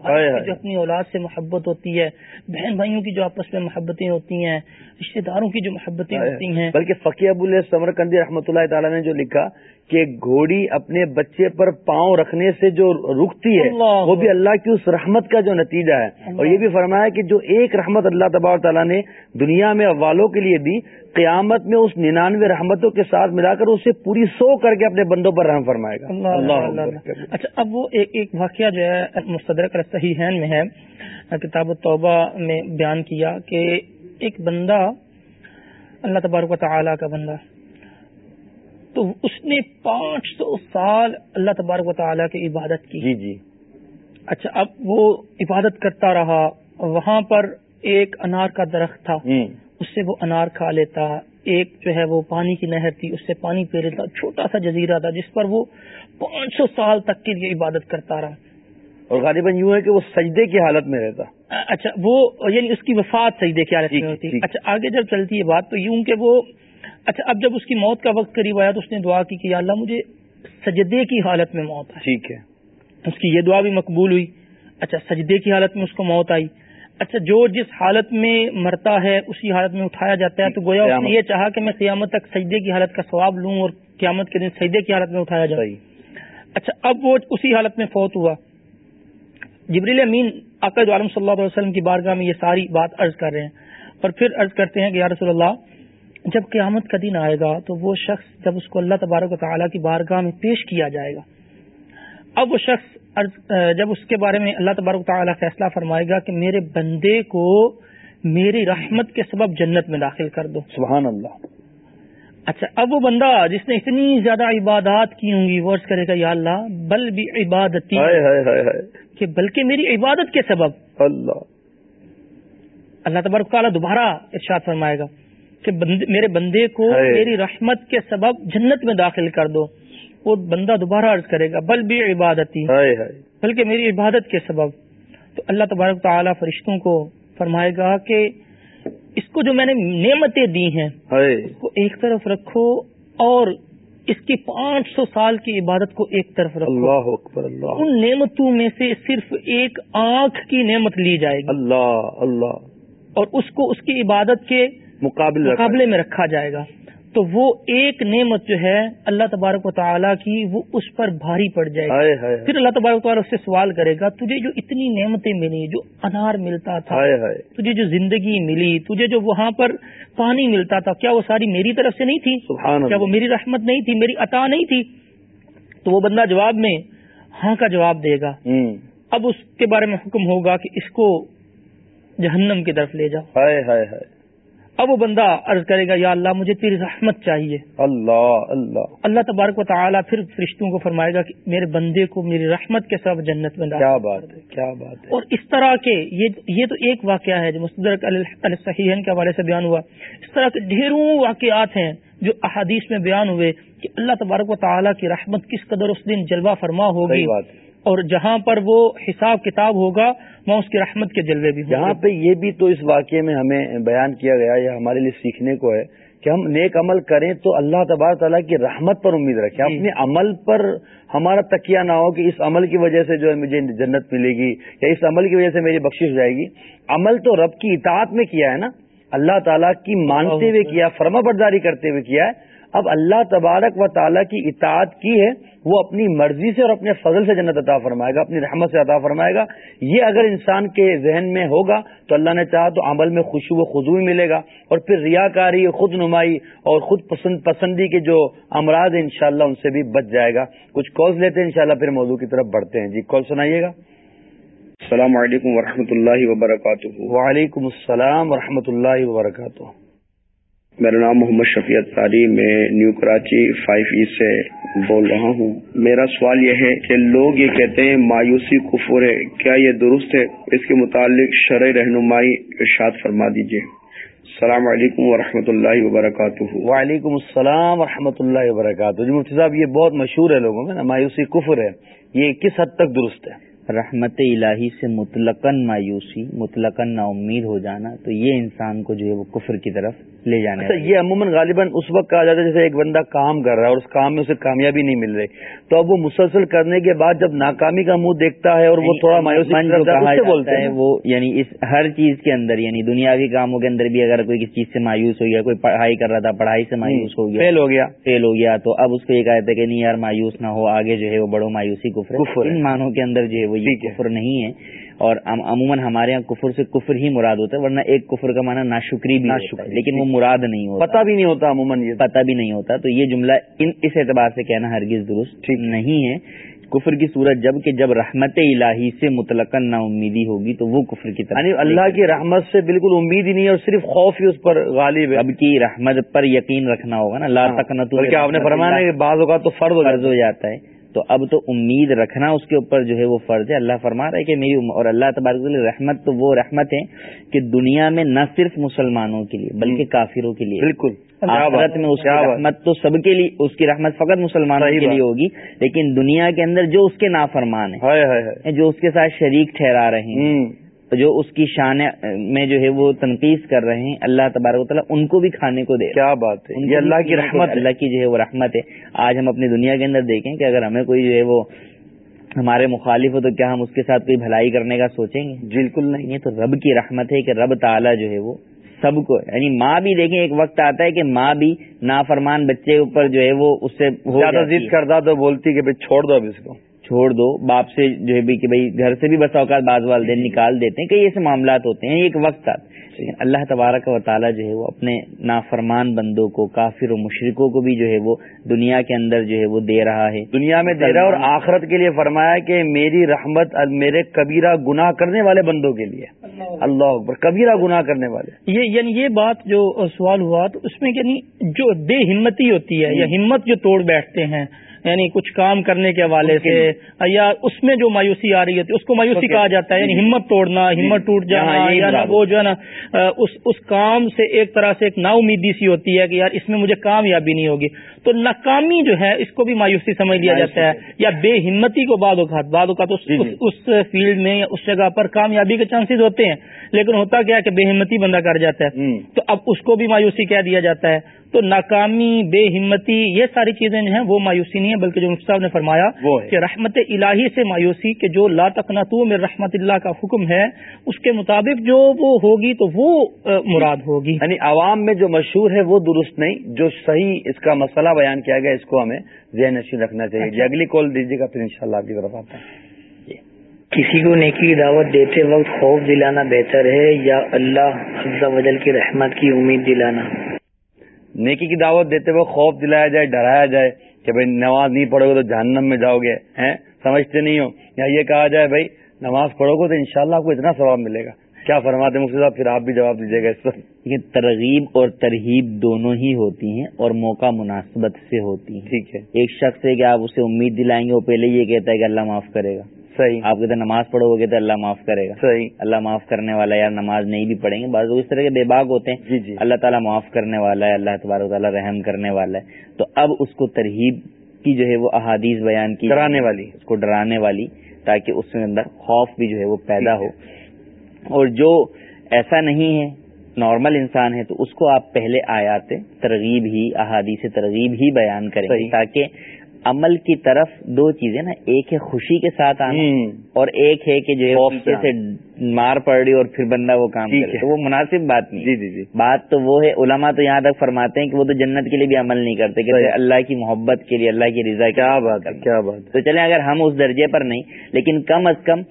جو اپنی اولاد سے محبت ہوتی ہے بہن بھائیوں کی جو آپس میں محبتیں ہوتی ہیں رشتے داروں کی جو محبتیں ہوتی ہیں۔ بلکہ فقی ابو سمر کندی رحمۃ اللہ تعالیٰ نے جو لکھا کہ گھوڑی اپنے بچے پر پاؤں رکھنے سے جو رکتی ہے وہ بھی اللہ کی اس رحمت کا جو نتیجہ ہے۔ اور یہ بھی فرمایا کہ جو ایک رحمت اللہ تبار تعالیٰ نے دنیا میں والوں کے لیے دی قیامت میں اس ننانوے رحمتوں کے ساتھ ملا کر اسے پوری سو کر کے اپنے بندوں پر رحم فرمائے گا۔ اللہ اللہ اللہ اچھا اب وہ ایک واقعہ جو ہے مستدرک صحیح میں ہے۔ کتاب التوبہ میں بیان کیا کہ ایک بندہ اللہ تبارک و تعالی کا بندہ تو اس نے پانچ سو سال اللہ تبارک و تعالیٰ کی عبادت کی۔ جی جی۔ اچھا اب وہ عبادت کرتا رہا وہاں پر ایک انار کا درخت تھا۔ اس سے وہ انار کھا لیتا ایک جو ہے وہ پانی کی نہر تھی اس سے پانی پی لیتا۔ چھوٹا سا جزیرہ تھا جس پر وہ پانچ سو سال تک کے لیے عبادت کرتا رہا۔ اور غالباً یوں ہے کہ وہ سجدے کی حالت میں رہتا۔ اچھا وہ یعنی اس کی وفات سجدے کی حالت میں ہوتی۔ اچھا آگے جب چلتی ہے بات تو یوں کہ وہ اچھا اب جب اس کی موت کا وقت قریب آیا تو اس نے دعا کی کہ یا اللہ مجھے سجدے کی حالت میں موت ہے ٹھیک ہے۔ اس کی یہ دعا بھی مقبول ہوئی۔ اچھا سجدے کی حالت میں اس کو موت آئی۔ اچھا جو جس حالت میں مرتا ہے اسی حالت میں اٹھایا جاتا ہے۔ تو گویا اس نے یہ چاہا کہ میں قیامت تک سجدے کی حالت کا ثواب لوں اور قیامت کے دن سجدے کی حالت میں اٹھایا جائے۔ اچھا اب وہ اسی حالت میں فوت ہوا۔ جبریل امین عقد عالم صلی اللہ علیہ وسلم کی بارگاہ میں یہ ساری بات عرض کر رہے ہیں۔ اور پھر عرض کرتے ہیں کہ یا رسول اللہ جب قیامت کا دن آئے گا تو وہ شخص جب اس کو اللہ تبارک و تعالیٰ کی بارگاہ میں پیش کیا جائے گا۔ اب وہ شخص جب اس کے بارے میں اللہ تبارک تعالیٰ فیصلہ فرمائے گا کہ میرے بندے کو میری رحمت کے سبب جنت میں داخل کر دو۔ سبحان اللہ۔ اچھا اب وہ بندہ جس نے اتنی زیادہ عبادات کی ہوں گی ورز کرے گا یا اللہ بل بھی عبادتی کہ بلکہ میری عبادت کے سبب۔ اللہ۔ اللہ تبارک تعالیٰ دوبارہ ارشاد فرمائے گا۔ کہ میرے بندے کو میری رحمت کے سبب جنت میں داخل کر دو۔ وہ بندہ دوبارہ عرض کرے گا بل بھی عبادتی بلکہ میری عبادت کے سبب۔ تو اللہ تبارک تعالیٰ فرشتوں کو فرمائے گا کہ اس کو جو میں نے نعمتیں دی ہیں اس کو ایک طرف رکھو اور اس کی پانچ سو سال کی عبادت کو ایک طرف رکھو۔ اللہ اکبر اللہ۔ ان نعمتوں میں سے صرف ایک آنکھ کی نعمت لی جائے گی۔ اللہ اللہ۔ اور اس کو اس کی عبادت کے مقابلے میں رکھا جائے گا۔ تو وہ ایک نعمت جو ہے اللہ تبارک و تعالیٰ کی وہ اس پر بھاری پڑ جائے گی۔ پھر اللہ تبارک و تعالیٰ اس سے سوال کرے گا تجھے جو اتنی نعمتیں ملی جو انار ملتا تھا تجھے جو زندگی ملی تجھے جو وہاں پر پانی ملتا تھا کیا وہ ساری میری طرف سے نہیں تھی؟ کیا وہ میری رحمت نہیں تھی میری عطا نہیں تھی؟ تو وہ بندہ جواب میں ہاں کا جواب دے گا۔ اب اس کے بارے میں حکم ہوگا کہ اس کو جہنم کی طرف لے جاؤ۔ اب وہ بندہ عرض کرے گا یا اللہ مجھے تیری رحمت چاہیے. اللہ اللہ. اللہ تبارک و تعالیٰ پھر فرشتوں کو فرمائے گا کہ میرے بندے کو میری رحمت کے ساتھ جنت میں کیا بات ہے کیا بات ہے؟ اور اس طرح کے یہ تو ایک واقعہ ہے جو مستدرک علیہ کے حوالے سے بیان ہوا۔ اس طرح کے ڈھیروں واقعات ہیں جو احادیث میں بیان ہوئے کہ اللہ تبارک و تعالیٰ کی رحمت کس قدر اس دن جلوہ فرما ہوگی۔ اور جہاں پر وہ حساب کتاب ہوگا وہاں اس کی رحمت کے جلوے بھی یہاں پہ یہ بھی تو اس واقعے میں ہمیں بیان کیا گیا یا ہمارے لیے سیکھنے کو ہے کہ ہم نیک عمل کریں تو اللہ تبار تعالیٰ کی رحمت پر امید رکھیں۔ جی۔ اپنے عمل پر ہمارا تکیہ نہ ہو کہ اس عمل کی وجہ سے جو ہے مجھے جنت ملے گی یا اس عمل کی وجہ سے میری بخش ہو جائے گی۔ عمل تو رب کی اطاعت میں کیا ہے نا؟ اللہ تعالیٰ کی مانتے ہوئے کیا فرما برداری کرتے ہوئے کیا ہے؟ اب اللہ تبارک و تعالیٰ کی اطاعت کی ہے وہ اپنی مرضی سے اور اپنے فضل سے جنت عطا فرمائے گا اپنی رحمت سے عطا فرمائے گا۔ یہ اگر انسان کے ذہن میں ہوگا تو اللہ نے چاہا تو عمل میں خوشی و خزو ملے گا۔ اور پھر ریاکاری خود نمائی اور خود پسند پسندی کے جو امراض ہیں انشاءاللہ ان سے بھی بچ جائے گا۔ کچھ کالز لیتے ہیں انشاءاللہ پھر موضوع کی طرف بڑھتے ہیں۔ جی کال سنائیے گا۔ السلام علیکم ورحمۃ اللہ وبرکاتہ۔ وعلیکم السلام ورحمۃ اللہ وبرکاتہ۔ میرا نام محمد شفیع تاری میں نیو کراچی فائیو ای سے بول رہا ہوں۔ میرا سوال یہ ہے کہ لوگ یہ کہتے ہیں مایوسی کفر ہے۔ کیا یہ درست ہے؟ اس کے متعلق شرع رہنمائی ارشاد فرما دیجیے السلام علیکم ورحمۃ اللہ وبرکاتہ۔ وعلیکم السلام و اللہ وبرکاتہ۔ جی مفتی صاحب یہ بہت مشہور ہے لوگوں میں نا مایوسی کفر ہے۔ یہ کس حد تک درست ہے؟ رحمت الہی سے مطلقاً مایوسی مطلقاً نا امید ہو جانا تو یہ انسان کو جو ہے وہ کفر کی طرف لے جانا اچھا یہ عموماً غالباً اس وقت کہا جاتا ہے جیسے ایک بندہ کام کر رہا ہے اور اس کام میں اسے کامیابی نہیں مل رہی۔ تو اب وہ مسلسل کرنے کے بعد جب ناکامی کا منہ دیکھتا ہے اور وہ تھوڑا مایوسی بولتا ہے وہ یعنی اس ہر چیز کے اندر یعنی دنیاوی کاموں کے اندر بھی اگر کوئی کسی چیز سے مایوس ہو گیا کوئی پڑھائی کر رہا تھا پڑھائی سے مایوس ہو گیا فیل ہو گیا۔ فیل ہو گیا تو اب اس کو یہ کہتے ہیں کہ نہیں یار مایوس نہ ہو آگے جو ہے وہ بڑوں مایوسی کفر ان مانوں کے اندر جو ہے وہ یہ کفر نہیں ہے۔ اور عموماً ہمارے یہاں کفر سے کفر ہی مراد ہوتا ہے ورنہ ایک کفر کا معنی ناشکری بھی ہے۔ لیکن وہ مراد نہیں ہوتا۔ پتا بھی نہیں ہوتا عموماً یہ۔ پتا بھی نہیں ہوتا۔ تو یہ جملہ اس اعتبار سے کہنا ہرگز درست نہیں ہے۔ کفر کی صورت جبکہ جب رحمت الہی سے مطلق نا امیدی ہوگی تو وہ کفر کی طرح یعنی اللہ کی رحمت سے بالکل امید ہی نہیں ہے اور صرف خوف ہی اس پر غالب ہے۔ اب کی رحمت پر یقین رکھنا ہوگا نا۔ لا تک آپ نے فرمایا کہ بعض اوقات تو فرض ہو جاتا ہے۔ تو اب تو امید رکھنا اس کے اوپر جو ہے وہ فرض ہے۔ اللہ فرما رہا ہے کہ میری اور اللہ تبارک رحمت تو وہ رحمت ہے کہ دنیا میں نہ صرف مسلمانوں کے لیے بلکہ کافروں کے لیے۔ بالکل۔ آخرت میں اس کی رحمت تو سب کے لیے اس کی رحمت فقط مسلمانوں کے لیے ہوگی لیکن دنیا کے اندر جو اس کے نافرمان ہیں جو اس کے ساتھ شریک ٹھہرا رہے ہیں جو اس کی شان میں جو ہے وہ تنقید کر رہے ہیں اللہ تبارک و تعالیٰ ان کو بھی کھانے کو دے کیا بات ہے؟ یہ اللہ کی رحمت اللہ کی جو ہے وہ رحمت ہے۔ آج ہم اپنی دنیا کے اندر دیکھیں کہ اگر ہمیں کوئی جو ہے وہ ہمارے مخالف ہو تو کیا ہم اس کے ساتھ کوئی بھلائی کرنے کا سوچیں گے؟ بالکل نہیں۔ یہ تو رب کی رحمت ہے کہ رب تعالیٰ جو ہے وہ سب کو یعنی ماں بھی دیکھیں ایک وقت آتا ہے کہ ماں بھی نافرمان بچے اوپر جو ہے وہ اس سے زیادہ ضد کرتا تو بولتی کہ چھوڑ دو اب اس کو۔ چھوڑ دو باپ سے جو ہے بھی کہ بھائی گھر سے بھی بس اوقات باز والدین نکال دیتے ہیں کئی ایسے معاملات ہوتے ہیں ایک وقت لیکن اللہ تبارک و تعالیٰ جو ہے وہ اپنے نافرمان بندوں کو کافر و مشرقوں کو بھی جو ہے وہ دنیا کے اندر جو ہے وہ دے رہا ہے۔ دنیا میں دے رہا اور آخرت کے لیے فرمایا کہ میری رحمت میرے کبیرہ گناہ کرنے والے بندوں کے لیے۔ اللہ اکبر کبیرہ گناہ کرنے والے۔ یہ یعنی یہ بات جو سوال ہوا تو اس میں یعنی جو بے ہمتی ہوتی ہے یا ہمت جو توڑ بیٹھتے ہیں یعنی کچھ کام کرنے کے حوالے سے یا اس میں جو مایوسی آ رہی ہے اس کو مایوسی کہا جاتا ہے۔ یعنی ہمت توڑنا ہمت ٹوٹ جانا یا وہ جو ہے نا اس کام سے ایک طرح سے ایک نا امیدی سی ہوتی ہے کہ یار اس میں مجھے کامیابی نہیں ہوگی۔ تو ناکامی جو ہے اس کو بھی مایوسی سمجھ لیا جاتا ہے۔ یا بے ہمتی کو بعد اوقات بعد اوقات جی، جی۔ اس فیلڈ میں یا اس جگہ پر کامیابی کے چانسز ہوتے ہیں۔ لیکن ہوتا کیا کہ بے ہمتی بندہ کر جاتا ہے۔ تو اب اس کو بھی مایوسی کہہ دیا جاتا ہے۔ تو ناکامی بے ہمتی یہ ساری چیزیں جو ہیں وہ مایوسی نہیں ہے بلکہ جو مفتی صاحب نے فرمایا کہ رحمت الہی سے مایوسی کہ جو لا تقنطو میں رحمت اللہ کا حکم ہے اس کے مطابق جو وہ ہوگی تو وہ مراد ہوگی۔ یعنی عوام میں جو مشہور ہے وہ درست نہیں جو صحیح اس کا مسئلہ بیان کیا گیا اس کو ہمیں ذہن نشین رکھنا چاہیے۔ جی اگلی کال دیجیے گا پھر انشاءاللہ آپ کی طرف آتا ہے کسی کو نیکی کی دعوت دیتے وقت خوف دلانا بہتر ہے یا اللہ وجل کی رحمت کی امید دلانا؟ نیکی کی دعوت دیتے ہوئے خوف دلایا جائے ڈرایا جائے کہ بھائی نماز نہیں پڑھو گے تو جہنم میں جاؤ گے ہیں؟ سمجھتے نہیں ہو۔ یا یہ کہا جائے بھائی نماز پڑھو گے تو انشاءاللہ آپ کو اتنا ثواب ملے گا۔ کیا فرماتے مفتی صاحب؟ پھر آپ بھی جواب دیجیے گا اس پر۔ یہ ترغیب اور ترہیب دونوں ہی ہوتی ہیں اور موقع مناسبت سے ہوتی ہیں۔ ٹھیک ہے۔ ایک شخص ہے کہ آپ اسے امید دلائیں گے وہ پہلے یہ کہتا ہے کہ اللہ معاف کرے گا۔ صحیح. آپ کہتے نماز پڑھو گے تو اللہ معاف کرے گا. صحیح. اللہ معاف کرنے والا یار نماز نہیں بھی پڑھیں گے. بعض لوگ اس طرح کے بے باغ ہوتے ہیں. جی جی. اللہ تعالیٰ معاف کرنے والا ہے اللہ تبارک تعالیٰ رحم کرنے والا ہے. تو اب اس کو ترہیب کی جو ہے وہ احادیث بیان کی ڈرانے والی. اس کو ڈرانے والی تاکہ اس میں اندر خوف بھی جو ہے وہ پیدا ہو. اور جو ایسا نہیں ہے نارمل انسان ہے تو اس کو آپ پہلے آیات ترغیب ہی احادیث ترغیب ہی بیان کریں تاکہ عمل کی طرف دو چیزیں نا ایک ہے خوشی کے ساتھ آنا اور ایک ہے کہ جو ہے سے۔ مار پڑ رہی اور پھر بندہ وہ کام کرے۔ تو وہ مناسب بات نہیں جی جی جی۔ بات تو وہ ہے علماء تو یہاں تک فرماتے ہیں کہ وہ تو جنت کے لیے بھی عمل نہیں کرتے کہ اللہ کی محبت کے لیے اللہ کی رضا کیا بات کیا بات تو چلیں اگر ہم اس درجے پر نہیں لیکن کم از کم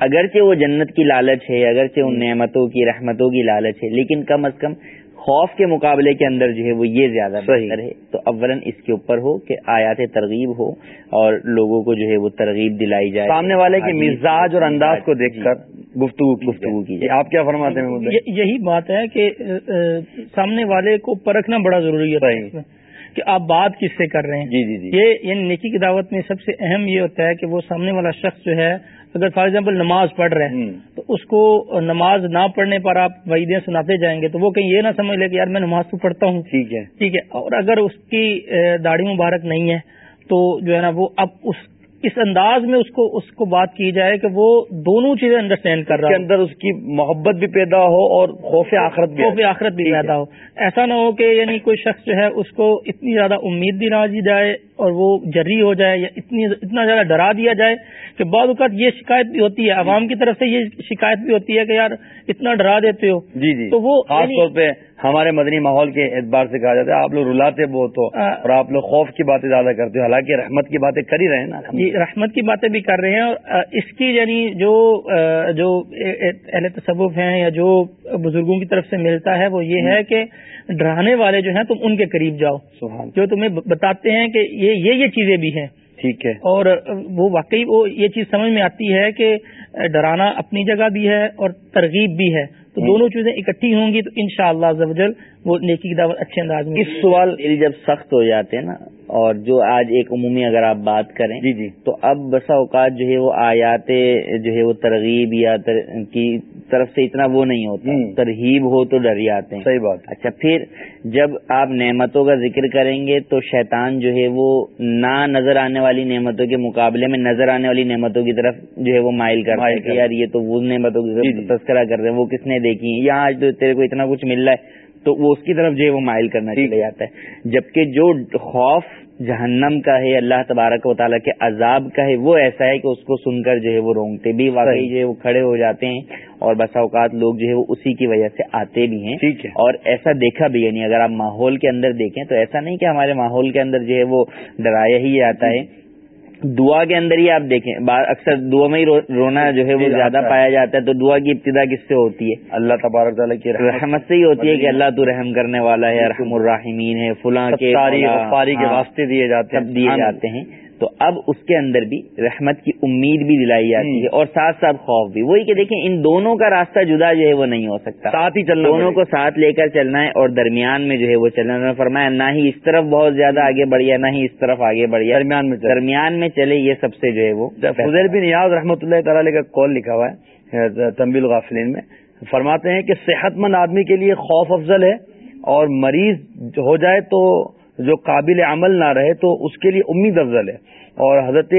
اگرچہ وہ جنت کی لالچ ہے اگرچہ ان نعمتوں کی رحمتوں کی لالچ ہے لیکن کم از کم خوف کے مقابلے کے اندر جو ہے وہ یہ زیادہ بہتر ہے۔ تو اولن اس کے اوپر ہو کہ آیات ترغیب ہو اور لوگوں کو جو ہے وہ ترغیب دلائی جائے۔ سامنے والے کے مزاج اور انداز کو دیکھ کر گفتگو گفتگو کی جائے۔ آپ کیا فرماتے ہیں یہی بات ہے کہ سامنے والے کو پرکھنا بڑا ضروری ہے۔ کہ آپ بات کس سے کر رہے ہیں؟ جی جی جی۔ یہ یعنی نیکی کی دعوت میں سب سے اہم یہ ہوتا ہے کہ وہ سامنے والا شخص جو ہے اگر فار ایگزامپل نماز پڑھ رہے ہیں تو اس کو نماز نہ پڑھنے پر آپ وعیدیں سناتے جائیں گے تو وہ کہیں یہ نہ سمجھ لے کہ یار میں نماز تو پڑھتا ہوں۔ ٹھیک ہے۔ ٹھیک ہے۔ اور اگر اس کی داڑھی مبارک نہیں ہے تو جو ہے نا وہ اب اس اس انداز میں اس کو اس کو بات کی جائے کہ وہ دونوں چیزیں انڈرسٹینڈ کر رہا ہے اندر اس کی محبت بھی پیدا ہو اور خوف آخرت بھی خوف آخرت بھی پیدا ہو۔ ایسا نہ ہو کہ یعنی کوئی شخص جو ہے اس کو اتنی زیادہ امید دلا دی جائے اور وہ جری ہو جائے یا اتنی اتنا زیادہ ڈرا دیا جائے کہ بعض اوقات یہ شکایت بھی ہوتی ہے عوام کی طرف سے یہ شکایت بھی ہوتی ہے کہ یار اتنا ڈرا دیتے ہو۔ جی جی۔ تو وہ خاص یعنی طور پہ ہمارے مدنی ماحول کے اعتبار سے کہا جاتا ہے آپ لوگ رلاتے بہت ہو اور آپ لوگ خوف کی باتیں زیادہ کرتے ہو حالانکہ رحمت کی باتیں کر ہی رہے ہیں نا جی رحمت کی باتیں بھی کر رہے ہیں اور اس کی یعنی جو جو اہل تصوف ہیں یا جو بزرگوں کی طرف سے ملتا ہے وہ یہ ہے کہ ڈرانے والے جو ہیں تم ان کے قریب جاؤ۔ جو تمہیں بتاتے ہیں کہ یہ یہ چیزیں بھی ہیں۔ ٹھیک ہے۔ اور وہ واقعی وہ یہ چیز سمجھ میں آتی ہے کہ ڈرانا اپنی جگہ بھی ہے اور ترغیب بھی ہے۔ تو دونوں چیزیں اکٹھی ہوں گی تو ان شاء اللہ وہ نیکی کی دعوت اچھے انداز میں اس سوال جب سخت ہو جاتے ہیں نا اور جو آج ایک عمومی اگر آپ بات کریں جی جی۔ تو اب بسا اوقات جو ہے وہ آیات جو ہے وہ ترغیب یا تر... کی طرف سے اتنا وہ نہیں ہوتا۔ ترغیب ہو تو ڈر جاتے ہیں۔ صحیح بات۔ اچھا پھر جب آپ نعمتوں کا ذکر کریں گے تو شیطان جو ہے وہ نہ نظر آنے والی نعمتوں کے مقابلے میں نظر آنے والی نعمتوں کی طرف جو ہے وہ مائل کر رہا ہے کہ یار یہ تو وہ نعمتوں کی جی، جی۔ تذکرہ کر رہے ہیں وہ کس نے دیکھی؟ یہاں آج تو تیرے کو اتنا کچھ مل رہا ہے۔ تو وہ اس کی طرف جو ہے وہ مائل کرنا چلے جاتا ہے۔ جبکہ جو خوف جہنم کا ہے اللہ تبارک و تعالیٰ کے عذاب کا ہے وہ ایسا ہے کہ اس کو سن کر جو ہے وہ رونگتے بھی واقعی جو ہے وہ کھڑے ہو جاتے ہیں اور بسا اوقات لوگ جو ہے وہ اسی کی وجہ سے آتے بھی ہیں۔ اور ایسا دیکھا بھی یعنی اگر آپ ماحول کے اندر دیکھیں تو ایسا نہیں کہ ہمارے ماحول کے اندر جو ہے وہ ڈرایا ہی آتا ہے۔ دعا کے اندر ہی آپ دیکھیں اکثر دعا میں ہی رونا جو ہے وہ زیادہ پایا جاتا ہے تو دعا کی ابتدا کس سے ہوتی ہے؟ اللہ تبارک تعالیٰ کی رحمت سے ہی ہوتی ہے کہ اللہ تو رحم کرنے والا ہے رحم الرحمین ہے فلاں کے کے واسطے دیے جاتے ہیں۔ دیے جاتے ہیں۔ تو اب اس کے اندر بھی رحمت کی امید بھی دلائی جاتی ہے اور ساتھ ساتھ خوف بھی۔ وہی کہ دیکھیں ان دونوں کا راستہ جدا جو ہے وہ نہیں ہو سکتا۔ ساتھ ہی چلنا دونوں کو ساتھ لے کر چلنا ہے اور درمیان میں جو ہے وہ چلنا فرمایا نہ ہی اس طرف بہت زیادہ آگے بڑھیا نہ ہی اس طرف آگے بڑھیا۔ درمیان میں درمیان میں چلے یہ سب سے جو ہے وہ فضیر بن نیاز رحمۃ اللہ تعالی کا کال لکھا ہوا ہے تمبیل غافلین میں فرماتے ہیں کہ صحت مند آدمی کے لیے خوف افضل ہے اور مریض ہو جائے تو جو قابل عمل نہ رہے تو اس کے لیے امید افضل ہے۔ اور حضرت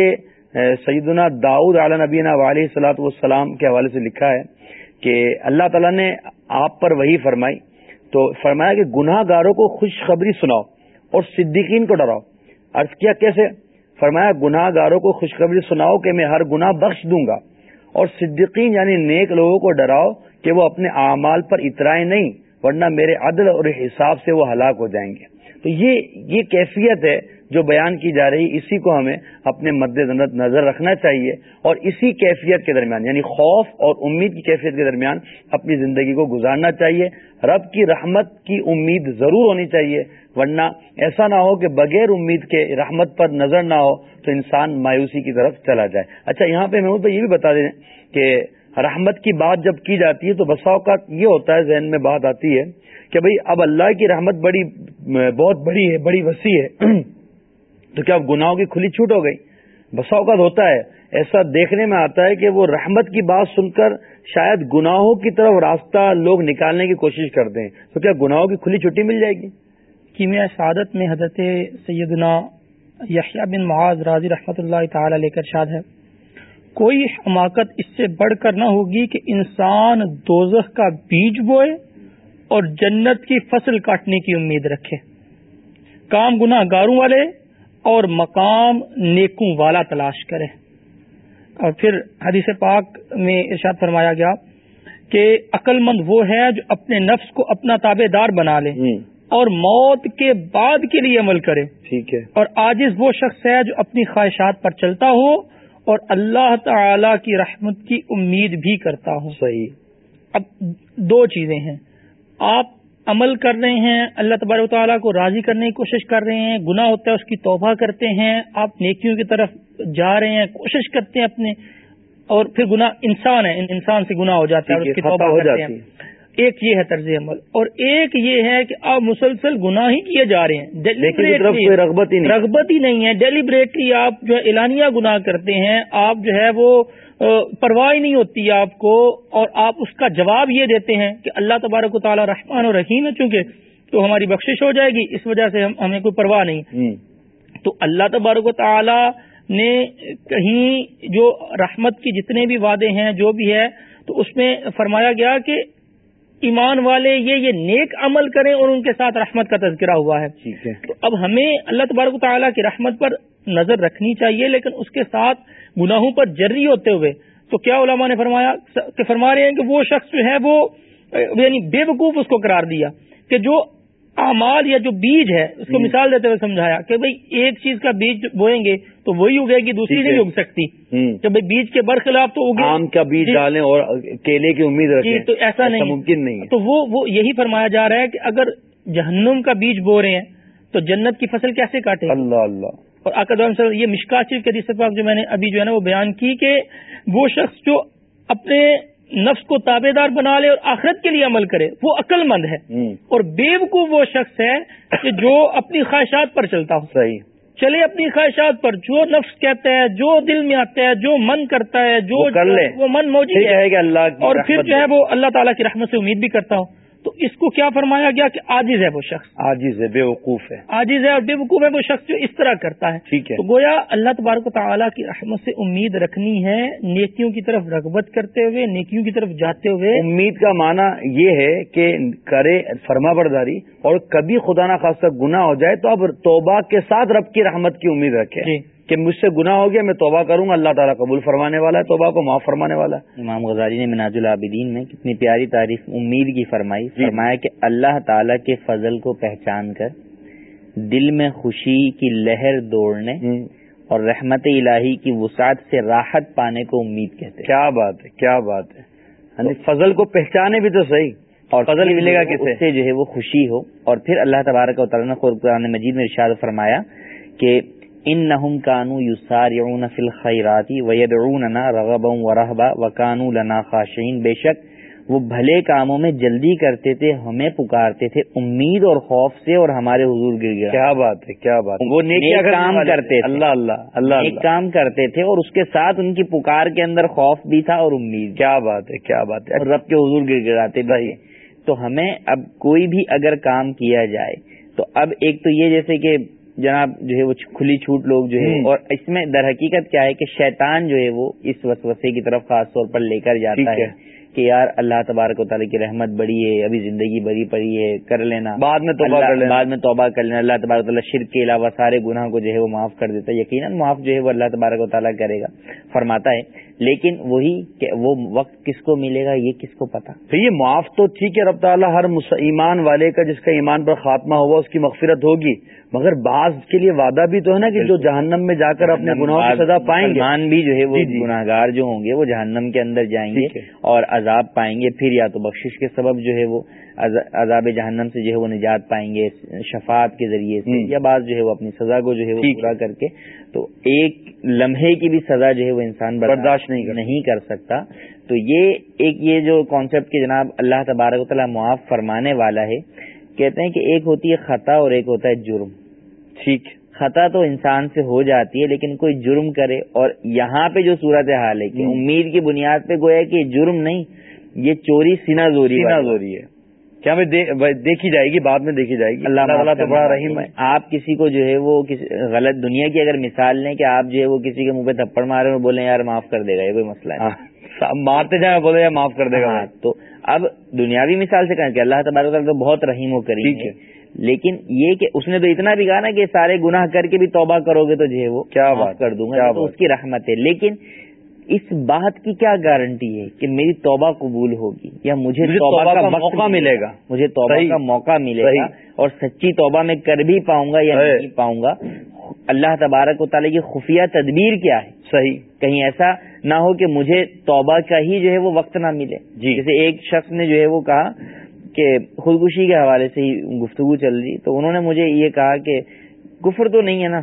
سیدنا داؤد علیہ نبینہ علیہ صلاحت والسلام کے حوالے سے لکھا ہے کہ اللہ تعالیٰ نے آپ پر وہی فرمائی۔ تو فرمایا کہ گناہ گاروں کو خوشخبری سناؤ اور صدیقین کو ڈراؤ۔ عرض کیا کیسے؟ فرمایا گناہ گاروں کو خوشخبری سناؤ کہ میں ہر گناہ بخش دوں گا۔ اور صدیقین یعنی نیک لوگوں کو ڈراؤ کہ وہ اپنے اعمال پر اترائے نہیں، ورنہ میرے عدل اور حساب سے وہ ہلاک ہو جائیں گے۔ تو یہ یہ کیفیت ہے جو بیان کی جا رہی، اسی کو ہمیں اپنے مد نظر رکھنا چاہیے اور اسی کیفیت کے درمیان یعنی خوف اور امید کی کیفیت کے درمیان اپنی زندگی کو گزارنا چاہیے، رب کی رحمت کی امید ضرور ہونی چاہیے، ورنہ ایسا نہ ہو کہ بغیر امید کے رحمت پر نظر نہ ہو تو انسان مایوسی کی طرف چلا جائے۔ اچھا یہاں پہ محمود بھائی یہ بھی بتا دیں کہ رحمت کی بات جب کی جاتی ہے تو بسا اوقات یہ ہوتا ہے ذہن میں بات آتی ہے کہ بھئی اب اللہ کی رحمت بڑی، بہت بڑی ہے، بڑی وسیع ہے۔ تو کیا گناہوں کی کھلی چھوٹ ہو گئی؟ بسا اوقات ہوتا ہے۔ ایسا دیکھنے میں آتا ہے کہ وہ رحمت کی بات سن کر شاید گناہوں کی طرف راستہ لوگ نکالنے کی کوشش کرتے ہیں تو کیا گناہوں کی کھلی چھٹی مل جائے گی؟ کیمیا سعادت میں حضرت سیدنا یحییٰ بن معاذ راضی رحمت اللہ تعالی لے کر شاد ہے۔ کوئی حماقت اس سے بڑھ کر نہ ہوگی کہ انسان دوزخ کا بیج بوئے اور جنت کی فصل کاٹنے کی امید رکھے۔ کام گناہ گاروں والے اور مقام نیکوں والا تلاش کرے۔ اور پھر حدیث پاک میں ارشاد فرمایا گیا کہ عقل مند وہ ہے جو اپنے نفس کو اپنا تابے دار بنا لے اور موت کے بعد کے لیے عمل کرے۔ ٹھیک ہے۔ اور آجز وہ شخص ہے جو اپنی خواہشات پر چلتا ہو اور اللہ تعالی کی رحمت کی امید بھی کرتا ہوں۔ صحیح۔ اب دو چیزیں ہیں۔ آپ عمل کر رہے ہیں اللہ تبارک تعالیٰ کو راضی کرنے کی کوشش کر رہے ہیں گناہ ہوتا ہے اس کی توبہ کرتے ہیں آپ نیکیوں کی طرف جا رہے ہیں کوشش کرتے ہیں اپنے اور پھر گناہ انسان ہے انسان سے گناہ ہو جاتا ہے اس کی توبہ ہو جاتی ہے۔ ایک یہ ہے طرز عمل اور ایک یہ ہے کہ آپ مسلسل گناہ ہی کیے جا رہے ہیں۔ رغبت ہی رغبت ہی نہیں ہے۔ ڈیلیبریٹلی آپ جو اعلانیہ گناہ کرتے ہیں آپ جو ہے وہ پرواہ نہیں ہوتی آپ کو اور آپ اس کا جواب یہ دیتے ہیں کہ اللہ تبارک و تعالیٰ رحمان و رحیم ہے چونکہ تو ہماری بخشش ہو جائے گی اس وجہ سے ہمیں کوئی پرواہ نہیں۔ تو اللہ تبارک و تعالیٰ نے کہیں جو رحمت کی جتنے بھی وعدے ہیں جو بھی ہے تو اس میں فرمایا گیا کہ ایمان والے یہ یہ نیک عمل کریں اور ان کے ساتھ رحمت کا تذکرہ ہوا ہے۔ تو اب ہمیں اللہ تبارک و تعالیٰ کی رحمت پر نظر رکھنی چاہیے لیکن اس کے ساتھ گناہوں پر جری ہوتے ہوئے تو کیا علماء نے فرمایا؟ کہ فرما رہے ہیں کہ وہ شخص جو ہے وہ یعنی بے وقوف اس کو قرار دیا کہ جو اعمال یا جو بیج ہے اس کو مثال دیتے ہوئے سمجھایا کہ بھئی ایک چیز کا بیج بوئیں گے تو وہی اگے گی دوسری نہیں اگ سکتی۔ بھئی بیج کے برخلاف تو اگے آم کا بیج جی۔ ڈالیں اور کیلے کی امید رکھیں۔ جی تو ایسا نہیں۔ ممکن نہیں تو وہ یہی فرمایا جا رہا ہے کہ اگر جہنم کا بیج بو رہے ہیں تو جنت کی فصل کیسے کاٹے اللہ اللہ۔ اور آکادام صاحب یہ مشکا چیز کے پاک جو میں نے ابھی جو ہے نا وہ بیان کی کہ وہ شخص جو اپنے نفس کو تابے دار بنا لے اور آخرت کے لیے عمل کرے وہ عقل مند ہے اور بیو کو وہ شخص ہے کہ جو اپنی خواہشات پر چلتا ہو۔ صحیح۔ چلے اپنی خواہشات پر جو نفس کہتا ہے جو دل میں آتا ہے جو من کرتا ہے جو کر لے۔ وہ من موجود ہے۔ اللہ اور پھر جو ہے وہ اللہ تعالیٰ کی رحمت سے امید بھی کرتا ہوں۔ تو اس کو کیا فرمایا گیا کہ آجز ہے وہ شخص۔ آجز ہے بے وقوف ہے۔ آجز ہے اور بے وقوف ہے وہ شخص جو اس طرح کرتا ہے۔ ٹھیک ہے۔ تو گویا اللہ تبارک و تعالیٰ کی رحمت سے امید رکھنی ہے نیکیوں کی طرف رغبت کرتے ہوئے نیکیوں کی طرف جاتے ہوئے۔ امید کا معنی یہ ہے کہ کرے فرما برداری اور کبھی خدا نہ خاصا گناہ ہو جائے تو اب توبہ کے ساتھ رب کی رحمت کی امید رکھے جی۔ کہ مجھ سے گناہ ہو گیا میں توبہ کروں گا اللہ تعالیٰ قبول فرمانے والا ہے توبہ کو معاف فرمانے والا ہے۔ امام غزالی نے مناج العابدین میں کتنی پیاری تعریف امید کی فرمائی جی۔ فرمایا کہ اللہ تعالیٰ کے فضل کو پہچان کر دل میں خوشی کی لہر دوڑنے اور رحمت الہی کی وسعت سے راحت پانے کو امید کہتے ہیں۔ کیا بات ہے کیا بات ہے۔ یعنی فضل کو پہچانے بھی تو صحیح۔ اور فضل ملے گا اس سے جو ہے وہ خوشی ہو اور پھر اللہ تبارک و تعالیٰ نے قرآن مجید میں ارشاد فرمایا کہ ان نہم کانو یوسار فل خیراتی ویدعوننا رغبا ورہبا وکانو لنا خاشعین۔ بے شک وہ بھلے کاموں میں جلدی کرتے تھے ہمیں پکارتے تھے امید اور خوف سے اور ہمارے حضور گر گیا۔ کیا بات ہے کیا بات وہ نیک کام کرتے تھے۔ اللہ اللہ اللہ ایک کام کرتے تھے اور اس کے ساتھ ان کی پکار کے اندر خوف بھی تھا اور امید۔ کیا بات ہے کیا بات ہے۔ رب کے حضور گر گراتے بھی تو ہمیں اب کوئی بھی اگر کام کیا جائے تو اب ایک تو یہ جیسے کہ جناب جو ہے وہ کھلی چھوٹ لوگ جو ہے اور اس میں در حقیقت کیا ہے کہ شیطان جو ہے وہ اس وسوسے کی طرف خاص طور پر لے کر جاتا ہے۔ کہ یار اللہ تبارک و تعالیٰ کی رحمت بڑی ہے ابھی زندگی بڑی پڑی ہے کر لینا۔ بعد میں توبہ کر لینا۔ بعد میں توبہ کر لینا۔ اللہ تبارک تعالیٰ شرک کے علاوہ سارے گناہ کو جو ہے وہ معاف کر دیتا ہے۔ یقیناً معاف جو ہے وہ اللہ تبارک و تعالیٰ کرے گا۔ فرماتا ہے لیکن وہی کہ وہ وقت کس کو ملے گا یہ کس کو پتا؟ تو یہ معاف تو ٹھیک ہے رب تعالیٰ ہر ایمان والے کا جس کا ایمان پر خاتمہ ہوا اس کی مغفرت ہوگی مگر بعض کے لیے وعدہ بھی تو ہے نا کہ جو جہنم میں جا کر اپنے گناہوں کی سزا پائیں گے۔ ایمان بھی جو ہے وہ جی، جی۔ گناہ گار جو ہوں گے وہ جہنم کے اندر جائیں گے اور عذاب پائیں گے۔ پھر یا تو بخشش کے سبب جو ہے وہ عذاب جہنم سے جو ہے وہ نجات پائیں گے شفاعت کے ذریعے سے یا بعض جو ہے وہ اپنی سزا کو جو ہے وہ پورا کر کے۔ تو ایک لمحے کی بھی سزا جو ہے وہ انسان برداشت نہیں کر سکتا۔ تو یہ ایک یہ جو کانسیپٹ کہ جناب اللہ تبارک و تعالیٰ معاف فرمانے والا ہے کہتے ہیں کہ ایک ہوتی ہے خطا اور ایک ہوتا ہے جرم۔ ٹھیک۔ خطا تو انسان سے ہو جاتی ہے لیکن کوئی جرم کرے۔ اور یہاں پہ جو صورت حال ہے کہ امید کی بنیاد پہ گویا کہ جرم نہیں یہ چوری سینا زوری ہے۔ کیا میں دیکھی جائے گی بعد میں دیکھی جائے گی؟ اللہ تعالیٰ تو بڑا رحیم ہے۔ آپ کسی کو جو ہے وہ غلط دنیا کی اگر مثال لیں کہ آپ جو ہے وہ کسی کے منہ پہ تھپڑ مارے اور بولیں یار معاف کر دے گا یہ کوئی مسئلہ ہے۔ ہاں، مارتے جائیں بولے یار معاف کر دے گا ہاں، تو اب دنیاوی مثال سے کہیں کہ اللہ تبارک تو بہت رحیم و کریم ہے۔ لیکن یہ کہ اس نے تو اتنا بھی کہا نا کہ سارے گناہ کر کے بھی توبہ کرو گے تو جو ہے وہ کیا بات کر دوں گا اس کی رحمت ہے۔ لیکن اس بات کی کیا گارنٹی ہے کہ میری توبہ قبول ہوگی؟ یا مجھے توبہ کا موقع ملے گا؟ مجھے توبہ کا موقع ملے گا اور سچی توبہ میں کر بھی پاؤں گا یا نہیں پاؤں گا؟ اللہ تبارک و تعالیٰ کی خفیہ تدبیر کیا ہے؟ صحیح۔ کہیں ایسا نہ ہو کہ مجھے توبہ کا ہی جو ہے وہ وقت نہ ملے۔ جی۔ جیسے ایک شخص نے جو ہے وہ کہا کہ خودکشی کے حوالے سے ہی گفتگو چل رہی تو انہوں نے مجھے یہ کہا کہ کفر تو نہیں ہے نا۔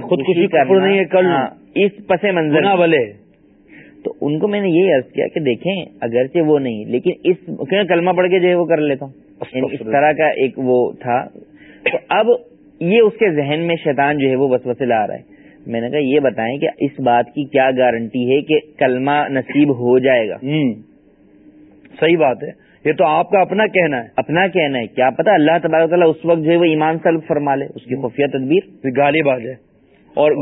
خودکشی کفر نہیں ہے کل ہاں، اس پس منظر۔ تو ان کو میں نے یہ عرض کیا کہ دیکھیں اگرچہ وہ نہیں لیکن اس کلمہ پڑھ کے جو ہے وہ کر لیتا ہوں۔ یعنی اس طرح کا ایک وہ تھا۔ تو اب یہ اس کے ذہن میں شیطان جو ہے وہ بس بس لا رہا ہے۔ میں نے کہا یہ بتائیں کہ اس بات کی کیا گارنٹی ہے کہ کلمہ نصیب ہو جائے گا؟ صحیح بات ہے۔ یہ تو آپ کا اپنا کہنا ہے۔ اپنا کہنا ہے۔ کیا پتا اللہ تبارک تعالیٰ اس وقت جو ہے وہ ایمان سلب فرما لے اس کی خفیہ تدبیر۔ گالی باز ہے۔ اور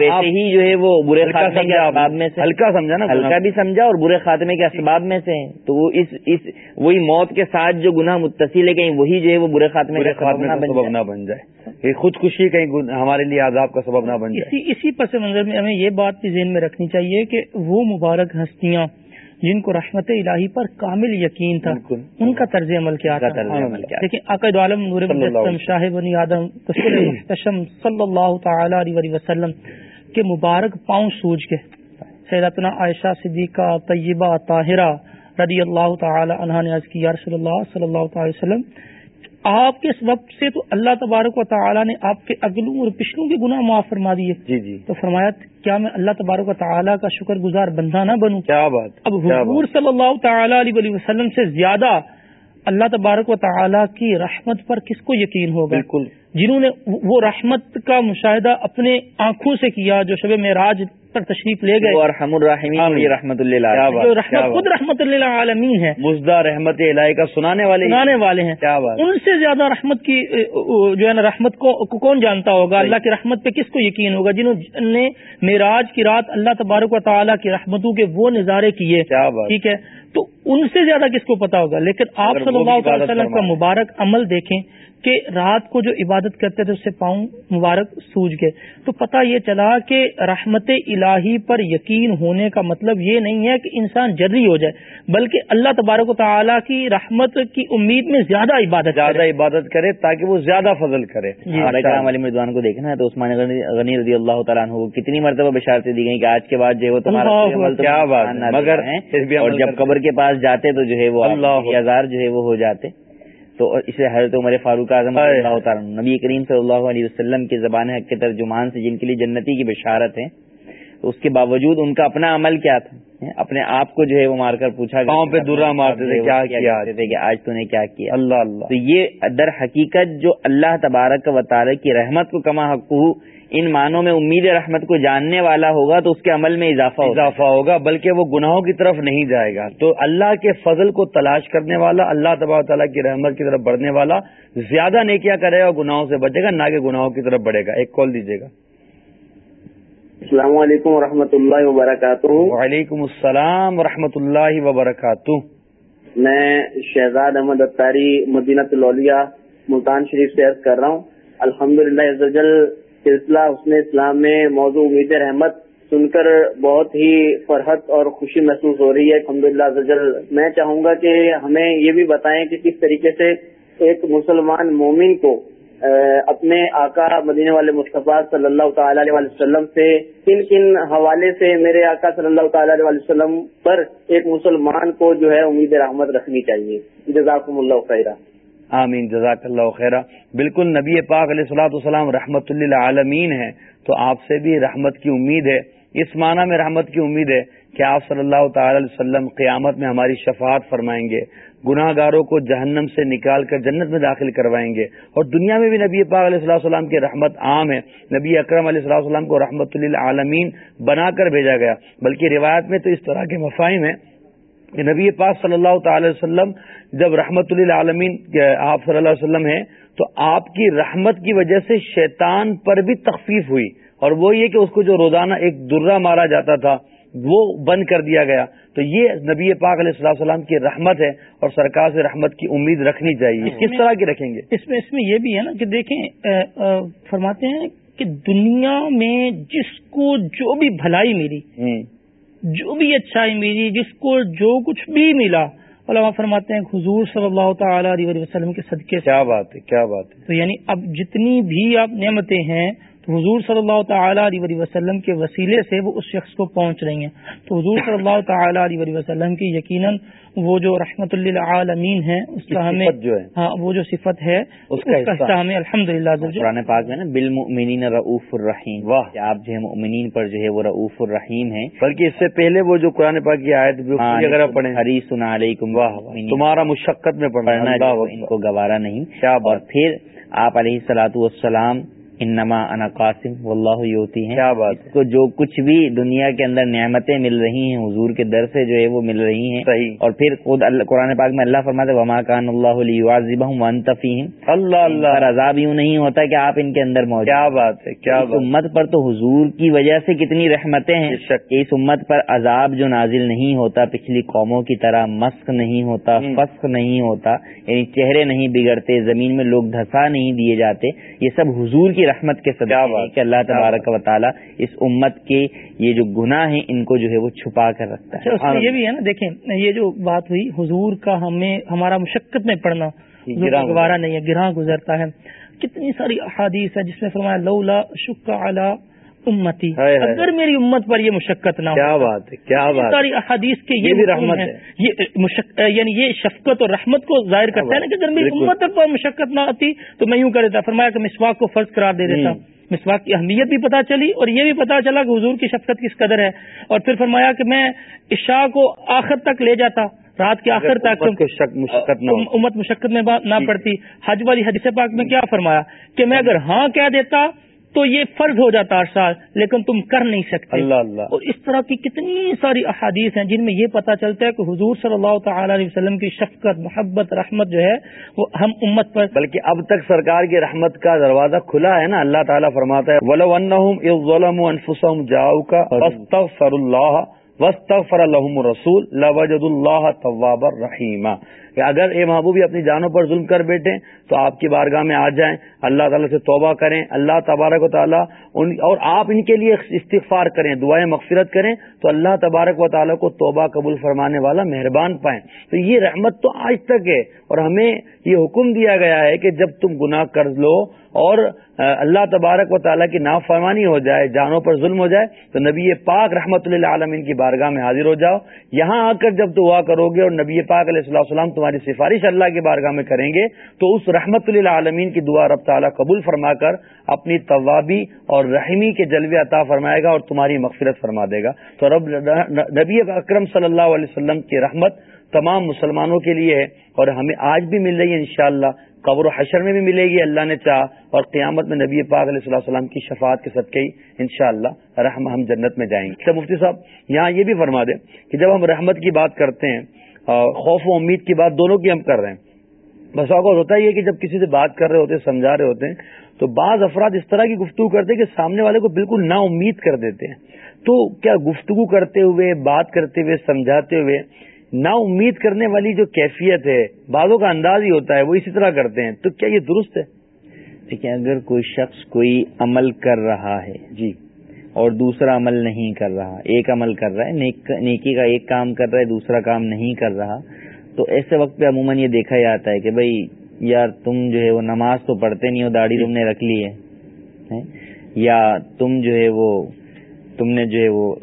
ویسے ہی جو ہے وہ برے خاتمے کے اسباب میں سے ہلکا سمجھا نا ہلکا بھی سمجھا اور برے خاتمے کے اسباب میں سے تو وہ اس اس وہی موت کے ساتھ جو گناہ متصل ہے کہیں وہی جو ہے وہ برے خاتمے کا سبب نہ بن جائے۔ خودکشی کہیں ہمارے لیے عذاب کا سبب نہ بن جائے۔ اسی پس منظر میں ہمیں یہ بات بھی ذہن میں رکھنی چاہیے کہ وہ مبارک ہستیاں جن کو رحمت الہی پر کامل یقین تھا ان کا طرز عمل کیا تھا؟ لیکن عقد عالم نور شاہ بنی آدم صلی اللہ تعالی علیہ وسلم کے مبارک پاؤں سوج کے۔ سیداتنا عائشہ صدیقہ طیبہ طاہرہ رضی اللہ تعالی عنہ نے عرض کی یا رسول اللہ صلی اللہ تعالی وسلم آپ کے سبب سے تو اللہ تبارک و تعالیٰ نے آپ کے اگلوں اور پچھلوں کے گناہ معاف فرما دیے۔ جی جی۔ تو فرمایا کیا میں اللہ تبارک و تعالیٰ کا شکر گزار بندہ نہ بنوں؟ کیا بات اب حضور صلی اللہ تعالیٰ علیہ وسلم سے زیادہ اللہ تبارک و تعالیٰ کی رحمت پر کس کو یقین ہوگا؟ بالکل۔ جنہوں نے وہ رحمت کا مشاہدہ اپنے آنکھوں سے کیا جو شب معراج پر تشریف لے گئے۔ اور ہم الرحمین رحمت اللہ رحمت خود رحمت اللہ عالمین ہے مزدہ رحمت الہی کا سنانے والے۔ سنانے والے ہیں۔ ان سے زیادہ رحمت کی جو ہے نا رحمت کو کون جانتا ہوگا؟ اللہ کی رحمت پہ کس کو یقین ہوگا؟ جنہوں نے معراج کی رات اللہ تبارک و تعالیٰ کی رحمتوں کے وہ نظارے کیے۔ ٹھیک ہے؟ تو ان سے زیادہ کس کو پتا ہوگا؟ لیکن آپ صلی اللہ علیہ وسلم کا مبارک عمل دیکھیں کہ رات کو جو عبادت کرتے تھے اس سے پاؤں مبارک سوج گئے تو پتہ یہ چلا کہ رحمت الہی پر یقین ہونے کا مطلب یہ نہیں ہے کہ انسان جری ہو جائے بلکہ اللہ تبارک و تعالیٰ کی رحمت کی امید میں زیادہ عبادت زیادہ عبادت کرے تاکہ وہ زیادہ فضل کرے۔ جی، علی مردوان کو دیکھنا ہے تو عثمان غنی رضی اللہ تعالیٰ عنہ کتنی مرتبہ بشارتیں دی گئی کہ آج کے بعد جو ہے وہ تمہارا کیا بات مگر اور جب قبر کے پاس جاتے تو جو ہے وہ ہزار جو ہے وہ ہو جاتے۔ تو اسے حضرت عمر فاروق اعظم اللہ تعالیٰ نبی کریم صلی اللہ علیہ وسلم کی زبان حق کے ترجمان سے جن کے لیے جنتی کی بشارت ہے تو اس کے باوجود ان کا اپنا عمل کیا تھا؟ اپنے آپ کو جو ہے وہ مار کر پوچھا گاؤں پہ درا مارتے تھے کیا کیا تھے کہ آج تو نے کیا کیا؟ اللہ اللہ۔ تو یہ در حقیقت جو اللہ تبارک و تعالی کی رحمت کو کما حق ان معنوں میں امید رحمت کو جاننے والا ہوگا تو اس کے عمل میں اضافہ اضافہ ہوگا بلکہ وہ گناہوں کی طرف نہیں جائے گا۔ تو اللہ کے فضل کو تلاش کرنے والا اللہ تبا تعالیٰ کی رحمت کی طرف بڑھنے والا زیادہ نیکیاں کرے گا گناہوں سے بچے گا نہ کہ گناہوں کی طرف بڑھے گا۔ ایک کال دیجیے گا۔ السلام علیکم و اللہ وبرکاتہ۔ وعلیکم السلام و اللہ وبرکاتہ۔ میں شہزاد احمد اختاری مدینہ تلولیا ملتان شریف سے عرض کر رہا ہوں۔ الحمد للہ سلسلہ حسن اسلام میں موضوع امید رحمت سن کر بہت ہی فرحت اور خوشی محسوس ہو رہی ہے۔ الحمد للہ میں چاہوں گا کہ ہمیں یہ بھی بتائیں کہ کس طریقے سے ایک مسلمان مومن کو اپنے آقا مدینے والے مصطفیٰ صلی اللہ تعالی علیہ وسلم سے، کن کن حوالے سے میرے آقا صلی اللہ تعالی علیہ وسلم پر ایک مسلمان کو جو ہے امید رحمت رکھنی چاہیے۔ جزاکم اللہ خیرہ آمین، جزاک اللہ خیرہ بالکل نبی پاک علیہ السلاۃ والسلام رحمت اللہ عالمین ہے تو آپ سے بھی رحمت کی امید ہے۔ اس معنی میں رحمت کی امید ہے کہ آپ صلی اللہ تعالی علیہ وسلم قیامت میں ہماری شفاعت فرمائیں گے۔ گناہ گاروں کو جہنم سے نکال کر جنت میں داخل کروائیں گے۔ اور دنیا میں بھی نبی پاک علیہ السلام السلام کی رحمت عام ہے۔ نبی اکرم علیہ السلام السلام کو رحمت اللہ بنا کر بھیجا گیا۔ بلکہ روایت میں تو اس طرح کے مفاہم ہیں کہ نبی پاک صلی اللہ تعالی وسلم جب رحمت اللہ عالمین آپ صلی اللہ علیہ وسلم ہیں تو آپ کی رحمت کی وجہ سے شیطان پر بھی تخفیف ہوئی۔ اور وہ یہ کہ اس کو جو روزانہ ایک درہ مارا جاتا تھا، وہ بند کر دیا گیا۔ تو یہ نبی پاک علیہ السلام السلام کی رحمت ہے اور سرکار سے رحمت کی امید رکھنی چاہیے۔ کس طرح کی رکھیں گے؟ اس میں اس میں یہ بھی ہے نا کہ دیکھیں فرماتے ہیں کہ دنیا میں جس کو جو بھی بھلائی ملی جو بھی اچھائی ملی جس کو جو کچھ بھی ملا علماء فرماتے ہیں حضور صلی اللہ تعالی علیہ وسلم کے صدقے کیا بات ہے؟ کیا بات ہے؟ تو یعنی اب جتنی بھی آپ نعمتیں ہیں تو حضور صلی اللہ تعالی علیہ وسلم کے وسیلے سے وہ اس شخص کو پہنچ رہی ہیں۔ تو حضور صلی اللہ تعالی علیہ وسلم کی یقیناً وہ جو رحمت اللہ عالمین ہے اس کا ہمیں جو ہے۔ ہاں وہ جو صفت ہے اس کا حصہ ہمیں الحمد للہ قرآن پاک میں نا بالمؤمنین رعوف الرحیم۔ واہ آپ جو ہے مؤمنین پر جو ہے وہ رعوف الرحیم ہے بلکہ اس سے پہلے وہ جو قرآن پاک کی آیت ہاں، اگر پڑھیں۔ ہری سنا علیکم واہ تمہارا مشقت میں پڑھنا ان کو گوارا نہیں۔ اور پھر آپ علیہ سلاۃ والسلام انما انا قاسم واللہ یوتی ہیں۔ کیا بات کو جو کچھ بھی دنیا کے اندر نعمتیں مل رہی ہیں حضور کے در سے جو ہے وہ مل رہی ہیں۔ صحیح۔ اور پھر خود قرآن پاک میں اللہ فرماتے وما کان اللہ علیہ اللہ اللہ۔ عذاب یوں نہیں ہوتا کہ آپ ان کے اندر موجود کیا بات ہے کیا بات۔ امت پر تو حضور کی وجہ سے کتنی رحمتیں ہیں۔ اس امت پر عذاب جو نازل نہیں ہوتا پچھلی قوموں کی طرح مسق نہیں ہوتا فسق نہیں ہوتا یعنی چہرے نہیں بگڑتے زمین میں لوگ دھسا نہیں دیے جاتے یہ سب حضور کی رحمت کے صدقے کہ اللہ تبارک و تعالیٰ اس امت کے یہ جو گناہ ہیں ان کو جو ہے وہ چھپا کر رکھتا ہے۔ اچھا، یہ بھی ہے نا دیکھیں یہ جو بات ہوئی حضور کا ہمیں ہمارا مشقت میں پڑھنا گوارا نہیں ہے گرا گزرتا ہے۔ کتنی ساری احادیث ہے جس میں فرمایا لولا شکا اعلی امتی۔ اگر میری امت پر یہ مشقت نہ کیا بات ہے کیا بات ساری احادیث کے یہ بھی رحمت ہے۔ یہ یعنی یہ شفقت اور رحمت کو ظاہر کرتا ہے نا کہ اگر میری امت پر مشقت نہ آتی تو میں یوں کر دیتا فرمایا کہ مسواک کو فرض قرار دے دیتا۔ مسواک کی اہمیت بھی پتا چلی اور یہ بھی پتا چلا کہ حضور کی شفقت کس قدر ہے۔ اور پھر فرمایا کہ میں عشاء کو آخر تک لے جاتا رات کے آخر تک امت مشقت میں نہ۔ پڑتی۔ حج والی حدیث پاک میں کیا فرمایا کہ میں اگر ہاں کہہ دیتا تو یہ فرض ہو جاتا ہر سال لیکن تم کر نہیں سکتے۔ اللہ اللہ۔ اور اس طرح کی کتنی ساری احادیث ہیں جن میں یہ پتا چلتا ہے کہ حضور صلی اللہ تعالی علیہ وسلم کی شفقت محبت رحمت جو ہے وہ ہم امت پر۔ بلکہ اب تک سرکار کی رحمت کا دروازہ کھلا ہے نا اللہ تعالیٰ فرماتا ہے جاؤ کا اللہ وسطر الحم رسول لوجد اللہ طواب الرحیمہ کہ اگر اے محبوبی اپنی جانوں پر ظلم کر بیٹھے تو آپ کی بارگاہ میں آ جائیں، اللہ تعالیٰ سے توبہ کریں، اللہ تبارک و تعالیٰ اور آپ ان کے لیے استغفار کریں، دعائیں مغفرت کریں، تو اللہ تبارک و تعالیٰ کو توبہ قبول فرمانے والا مہربان پائیں۔ تو یہ رحمت تو آج تک ہے اور ہمیں یہ حکم دیا گیا ہے کہ جب تم گناہ قرض لو اور اللہ تبارک و تعالیٰ کی نافرمانی ہو جائے، جانوں پر ظلم ہو جائے، تو نبی پاک رحمت اللہ عالمین کی بارگاہ میں حاضر ہو جاؤ۔ یہاں آ کر جب دعا کرو گے اور نبی پاک علیہ السلام السلام تمہاری سفارش اللہ کی بارگاہ میں کریں گے، تو اس رحمت اللہ عالمین کی دعا رب تعالیٰ قبول فرما کر اپنی طوابی اور رحمی کے جلوے عطا فرمائے گا اور تمہاری مغفرت فرما دے گا۔ تو رب نبی اکرم صلی اللہ علیہ وسلم کی رحمت تمام مسلمانوں کے لیے ہے اور ہمیں آج بھی مل رہی ہے انشاءاللہ، قبر و حشر میں بھی ملے گی، اللہ نے چاہ اور قیامت میں نبی پاک علیہ صلی وسلم کی شفاعت کے صدقے ہی ان شاء اللہ رحم ہم جنت میں جائیں گے۔ مفتی صاحب، یہاں یہ بھی فرما دیں کہ جب ہم رحمت کی بات کرتے ہیں خوف و امید کی بات دونوں کی ہم کر رہے ہیں۔ بس اوقات ہوتا ہے کہ جب کسی سے بات کر رہے ہوتے ہیں سمجھا رہے ہوتے ہیں تو بعض افراد اس طرح کی گفتگو کرتے ہیں کہ سامنے والے کو بالکل نا امید کر دیتے ہیں۔ تو کیا گفتگو کرتے ہوئے بات کرتے ہوئے سمجھاتے ہوئے نا امید کرنے والی جو کیفیت ہے بعضوں کا انداز ہی ہوتا ہے وہ اسی طرح کرتے ہیں۔ تو کیا یہ درست ہے؟ دیکھیں اگر کوئی شخص کوئی عمل کر رہا ہے جی۔ اور دوسرا عمل نہیں کر رہا۔ ایک عمل کر رہا ہے نیکی کا ایک کام کر رہا ہے دوسرا کام نہیں کر رہا۔ تو ایسے وقت پہ عموماً یہ دیکھا جاتا ہے کہ بھائی یار تم جو ہے وہ نماز تو پڑھتے نہیں ہو داڑھی تم نے رکھ لی ہے یا تم جو ہے وہ تم نے جو ہے وہ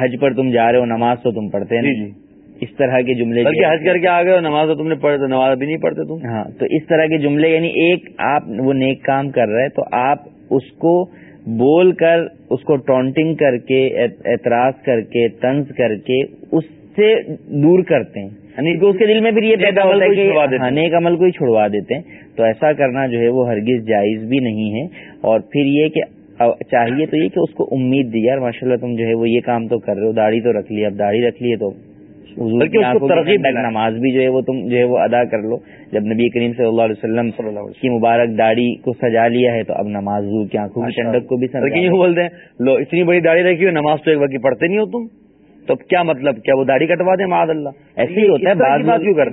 حج پر تم جا رہے ہو نماز تو تم پڑھتے نہیں۔ جی، جی۔ اس طرح کے جملے حج کر کے آ گئے نماز تم نے پڑھے تو نماز بھی نہیں پڑھتے تم۔ ہاں تو اس طرح کے جملے یعنی ایک آپ وہ نیک کام کر رہے تو آپ اس کو بول کر اس کو ٹونٹنگ کر کے اعتراض کر کے طنز کر کے اس سے دور کرتے ہیں۔ یعنی اس کے دل میں پھر یہ پیدا ہوتا ہے کہ نیک عمل کو ہی چھڑوا دیتے ہیں۔ تو ایسا کرنا جو ہے وہ ہرگز جائز بھی نہیں ہے۔ اور پھر یہ کہ چاہیے تو یہ کہ اس کو امید دی یار ماشاء اللہ تم جو ہے وہ یہ کام تو کر رہے ہو داڑھی تو رکھ لی اب داڑھی رکھ لی تو۔ نماز بھی جو ہے وہ تم جو ہے وہ ادا کر لو۔ جب نبی کریم صلی اللہ علیہ وسلم صلی اللہ علیہ کی مبارک داڑھی کو سجا لیا ہے تو اب نماز کی آنکھوں کی ٹنڈک کو بھی بولتے ہیں لو اتنی بڑی داڑھی رکھی ہو نماز تو ایک وقت پڑھتے نہیں ہو تم۔ تو کیا مطلب کیا وہ داڑھی کٹوا دیں؟ معذ اللہ۔ ایسے ہی ہوتا ہے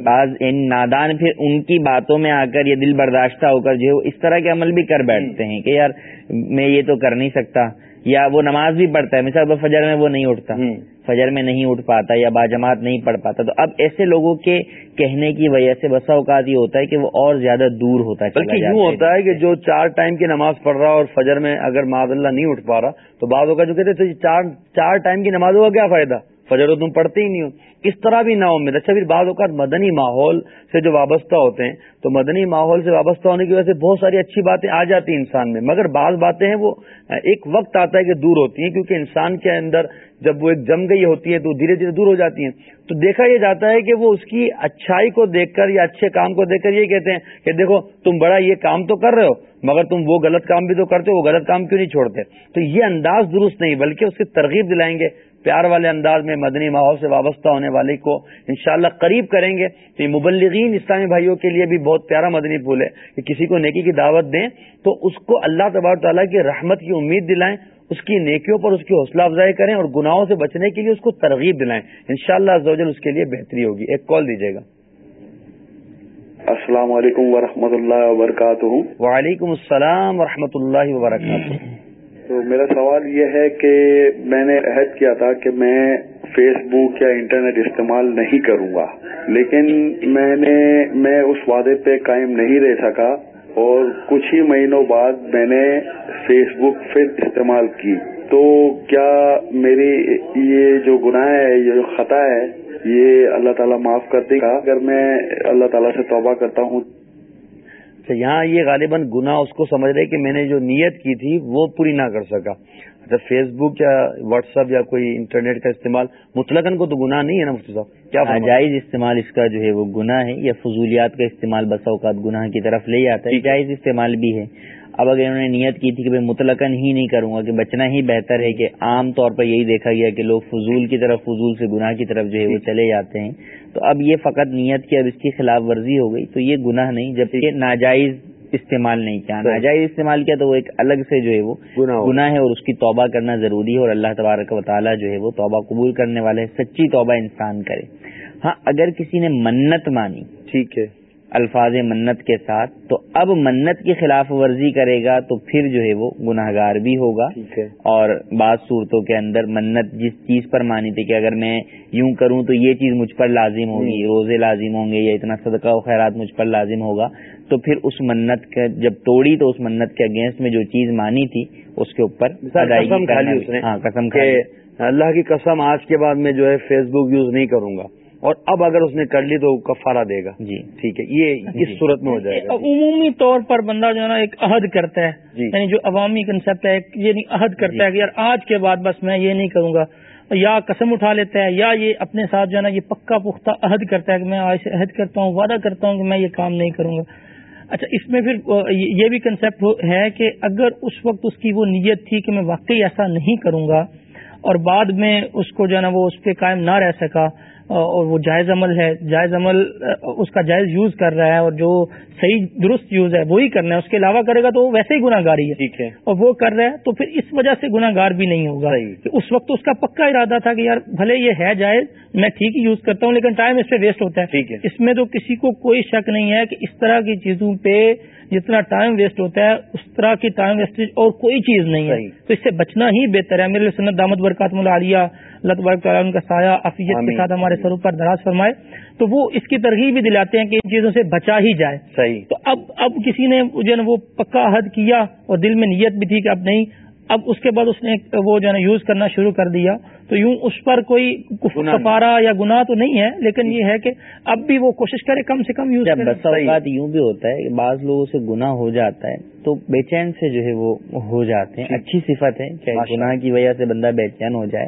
بعض ان نادان پھر ان کی باتوں میں آ کر یہ دل برداشتہ ہو کر جو ہے اس طرح کے عمل بھی کر بیٹھتے ہیں کہ یار میں یہ تو کر نہیں سکتا۔ یا وہ نماز بھی پڑھتا ہے مثال فجر میں وہ نہیں اٹھتا۔ فجر میں نہیں اٹھ پاتا یا باجماعت نہیں پڑھ پاتا۔ تو اب ایسے لوگوں کے کہنے کی وجہ سے بسا اوقات یہ ہوتا ہے کہ وہ اور زیادہ دور ہوتا ہے بلکہ یوں ہوتا ہے کہ جو چار ٹائم کی نماز پڑھ رہا اور فجر میں اگر معذ اللہ نہیں اٹھ پا رہا تو بعض کا جو کہتے تھے چار ٹائم کی نمازوں کا کیا فائدہ؟ فجر تو تم پڑھتے ہی نہیں ہو اس طرح بھی نہ امید اچھا پھر بعض اوقات مدنی ماحول سے جو وابستہ ہوتے ہیں، تو مدنی ماحول سے وابستہ ہونے کی وجہ سے بہت ساری اچھی باتیں آ جاتی ہیں انسان میں۔ مگر بعض باتیں ہیں وہ ایک وقت آتا ہے کہ دور ہوتی ہیں، کیونکہ انسان کے اندر جب وہ ایک جم گئی ہوتی ہے تو دھیرے دھیرے دور ہو جاتی ہیں۔ تو دیکھا یہ جاتا ہے کہ وہ اس کی اچھائی کو دیکھ کر یا اچھے کام کو دیکھ کر یہ کہتے ہیں کہ دیکھو، تم بڑا یہ کام تو کر رہے ہو، مگر تم وہ غلط کام بھی تو کرتے ہو، وہ غلط کام کیوں نہیں چھوڑتے؟ تو یہ انداز درست نہیں، بلکہ اس کی ترغیب دلائیں گے۔ پیار والے انداز میں مدنی ماحول سے وابستہ ہونے والے کو انشاءاللہ قریب کریں گے۔ تو یہ مبلغین اسلامی بھائیوں کے لیے بھی بہت پیارا مدنی پھول ہے کہ کسی کو نیکی کی دعوت دیں تو اس کو اللہ تبار تعالیٰ کی رحمت کی امید دلائیں اس کی نیکیوں پر اس کی حوصلہ افزائی کریں اور گناہوں سے بچنے کے لیے اس کو ترغیب دلائیں۔ انشاءاللہ شاء اس کے لیے بہتری ہوگی۔ ایک کال دیجیے گا۔ السلام علیکم ورحمۃ اللہ وبرکاتہ۔ وعلیکم السلام و اللہ وبرکاتہ۔ تو میرا سوال یہ ہے کہ میں نے عہد کیا تھا کہ میں فیس بک یا انٹرنیٹ استعمال نہیں کروں گا، لیکن میں نے، میں اس وعدے پہ قائم نہیں رہ سکا اور کچھ ہی مہینوں بعد میں نے فیس بک پھر استعمال کی۔ تو کیا میری یہ جو گناہ ہے، یہ جو خطا ہے، یہ اللہ تعالیٰ معاف کر دے گا؟ اگر میں اللہ تعالیٰ سے توبہ کرتا ہوں اچھا یہاں یہ غالباً گنا اس کو سمجھ رہے کہ میں نے جو نیت کی تھی وہ پوری نہ کر سکا۔ اچھا فیس بک یا واٹس ایپ یا کوئی انٹرنیٹ کا استعمال مطلقاً کو تو گناہ نہیں ہے نا مفتی صاحب؟ کیا جائز استعمال اس کا جو ہے وہ گناہ ہے یا فضولیات کا استعمال بسا اوقات گناہ کی طرف لے جاتا ہے۔ جائز استعمال بھی ہے۔ اب اگر انہوں نے نیت کی تھی کہ مطلقاً ہی نہیں کروں گا کہ بچنا ہی بہتر ہے کہ عام طور پر یہی دیکھا گیا کہ لوگ فضول کی طرف فضول سے گناہ کی طرف جو ہے وہ چلے جاتے ہیں۔ تو اب یہ فقط نیت کی اب اس کی خلاف ورزی ہو گئی تو یہ گناہ نہیں جبکہ ناجائز استعمال نہیں کیا۔ ناجائز استعمال کیا تو وہ ایک الگ سے جو ہے وہ گناہ ہے اور اس کی توبہ کرنا ضروری ہے اور اللہ تبارک و تعالیٰ جو ہے وہ توبہ قبول کرنے والے سچی توبہ انسان کرے۔ ہاں اگر کسی نے منت مانی ٹھیک ہے۔ الفاظ منت کے ساتھ تو اب منت کی خلاف ورزی کرے گا تو پھر جو ہے وہ گناہ گار بھی ہوگا۔ اور بعض صورتوں کے اندر منت جس چیز پر مانی تھی کہ اگر میں یوں کروں تو یہ چیز مجھ پر لازم ہوگی روزے لازم ہوں گے یا اتنا صدقہ و خیرات مجھ پر لازم ہوگا تو پھر اس منت کے جب توڑی تو اس منت کے اگینسٹ میں جو چیز مانی تھی اس کے اوپر ہاں قسم اللہ کی قسم آج کے بعد میں جو ہے فیس بک یوز نہیں کروں گا۔ اور اب اگر اس نے کر لی تو کفارہ دے گا۔ جی۔ ٹھیک ہے یہ اس جی۔ صورت میں ہو جائے گا۔ عمومی طور پر بندہ جو ہے نا ایک عہد کرتا ہے۔ جی۔ یعنی جو عوامی کنسپٹ ہے یہ عہد کرتا ہے جی۔ کہ یار آج کے بعد بس میں یہ نہیں کروں گا۔ یا قسم اٹھا لیتا ہے یا یہ اپنے ساتھ جو ہے نا یہ پکا پختہ عہد کرتا ہے کہ میں آج سے عہد کرتا ہوں وعدہ کرتا ہوں کہ میں یہ کام نہیں کروں گا۔ اچھا اس میں پھر یہ بھی کنسپٹ ہے کہ اگر اس وقت اس کی وہ نیت تھی کہ میں واقعی ایسا نہیں کروں گا اور بعد میں اس کو جو ہے نا وہ اس پہ قائم نہ رہ سکا اور وہ جائز عمل ہے جائز عمل اس کا جائز یوز کر رہا ہے اور جو صحیح درست یوز ہے وہی کرنا ہے اس کے علاوہ کرے گا تو وہ ویسے ہی گناہ گاری ہے۔ ٹھیک ہے۔ اور وہ کر رہا ہے تو پھر اس وجہ سے گناہ گار بھی نہیں ہوگا۔ کہ اس وقت اس کا پکا ارادہ تھا کہ یار بھلے یہ ہے جائز میں ٹھیک ہی یوز کرتا ہوں لیکن ٹائم اس پہ ویسٹ ہوتا ہے۔ اس میں تو کسی کو کوئی شک نہیں ہے کہ اس طرح کی چیزوں پہ جتنا ٹائم ویسٹ ہوتا ہے اس طرح کی ٹائم ویسٹیج اور کوئی چیز نہیں ہے۔ تو اس سے بچنا ہی بہتر ہے۔ میرے سنت دامت برکات ملالیہ اللہ تبارک تعالیٰ ان کا سایہ افیت کے ساتھ ہمارے سروں پر دراز فرمائے تو وہ اس کی ترغیب بھی دلاتے ہیں کہ ان چیزوں سے بچا ہی جائے۔ صحیح۔ تو اب اب کسی نے جو ہے وہ پکا حد کیا اور دل میں نیت بھی تھی کہ اب نہیں اب اس کے بعد اس نے وہ جو ہے یوز کرنا شروع کر دیا تو یوں اس پر کوئی کفارہ یا گناہ تو نہیں ہے لیکن یہ ہے کہ اب بھی وہ کوشش کرے کم سے کم یوز اوقات یوں بھی ہوتا ہے کہ بعض لوگوں سے گناہ ہو جاتا ہے تو بے چین سے جو ہے وہ ہو جاتے ہیں اچھی صفت ہے چاہے گناہ کی وجہ سے بندہ بے چین ہو جائے۔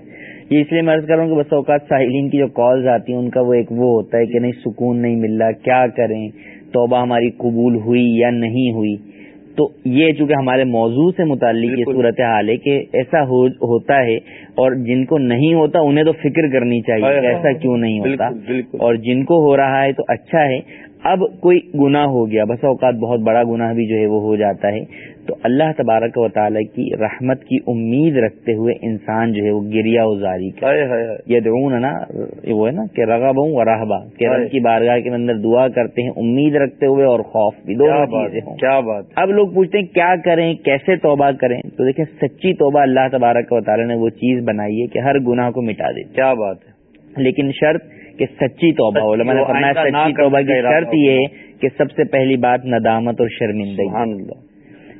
یہ اس لیے میں عرض کر رہا ہوں کہ بس اوقات ساحلین کی جو کالز آتی ہیں ان کا وہ ایک وہ ہوتا ہے کہ نہیں سکون نہیں مل رہا کیا کریں؟ توبہ ہماری قبول ہوئی یا نہیں ہوئی؟ تو یہ چونکہ ہمارے موضوع سے متعلق یہ صورت حال ہے کہ ایسا ہوتا ہے اور جن کو نہیں ہوتا انہیں تو فکر کرنی چاہیے ایسا کیوں نہیں ہوتا؟ اور جن کو ہو رہا ہے تو اچھا ہے۔ اب کوئی گناہ ہو گیا بس اوقات بہت بڑا گناہ بھی جو ہے وہ ہو جاتا ہے تو اللہ تبارک و تعالیٰ کی رحمت کی امید رکھتے ہوئے انسان جو ہے وہ گریا ازاری یہ درون ہے۔ نا وہ ہے نا کہ رغب ہوں راہبا کہ رب کی بارگاہ کے اندر دعا کرتے ہیں امید رکھتے ہوئے اور خوف بھی دو کیا بات اب لوگ پوچھتے ہیں کیا کریں کیسے توبہ کریں؟ تو دیکھیں سچی توبہ اللہ تبارک و تعالیٰ نے وہ چیز بنائی ہے کہ ہر گناہ کو مٹا دے کیا بات ہے۔ لیکن شرط کہ سچی توبہ علماء نے فرمایا سچی توبہ کی شرط یہ کہ سب سے پہلی بات ندامت اور شرمندگی۔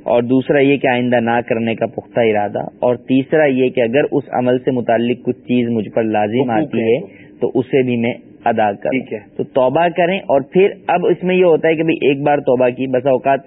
اور دوسرا یہ کہ آئندہ نہ کرنے کا پختہ ارادہ۔ اور تیسرا یہ کہ اگر اس عمل سے متعلق کچھ چیز مجھ پر لازم آتی ہے۔ تو اسے بھی میں ادا کروں۔ تو توبہ کریں۔ اور پھر اب اس میں یہ ہوتا ہے کہ ایک بار توبہ کی بس اوقات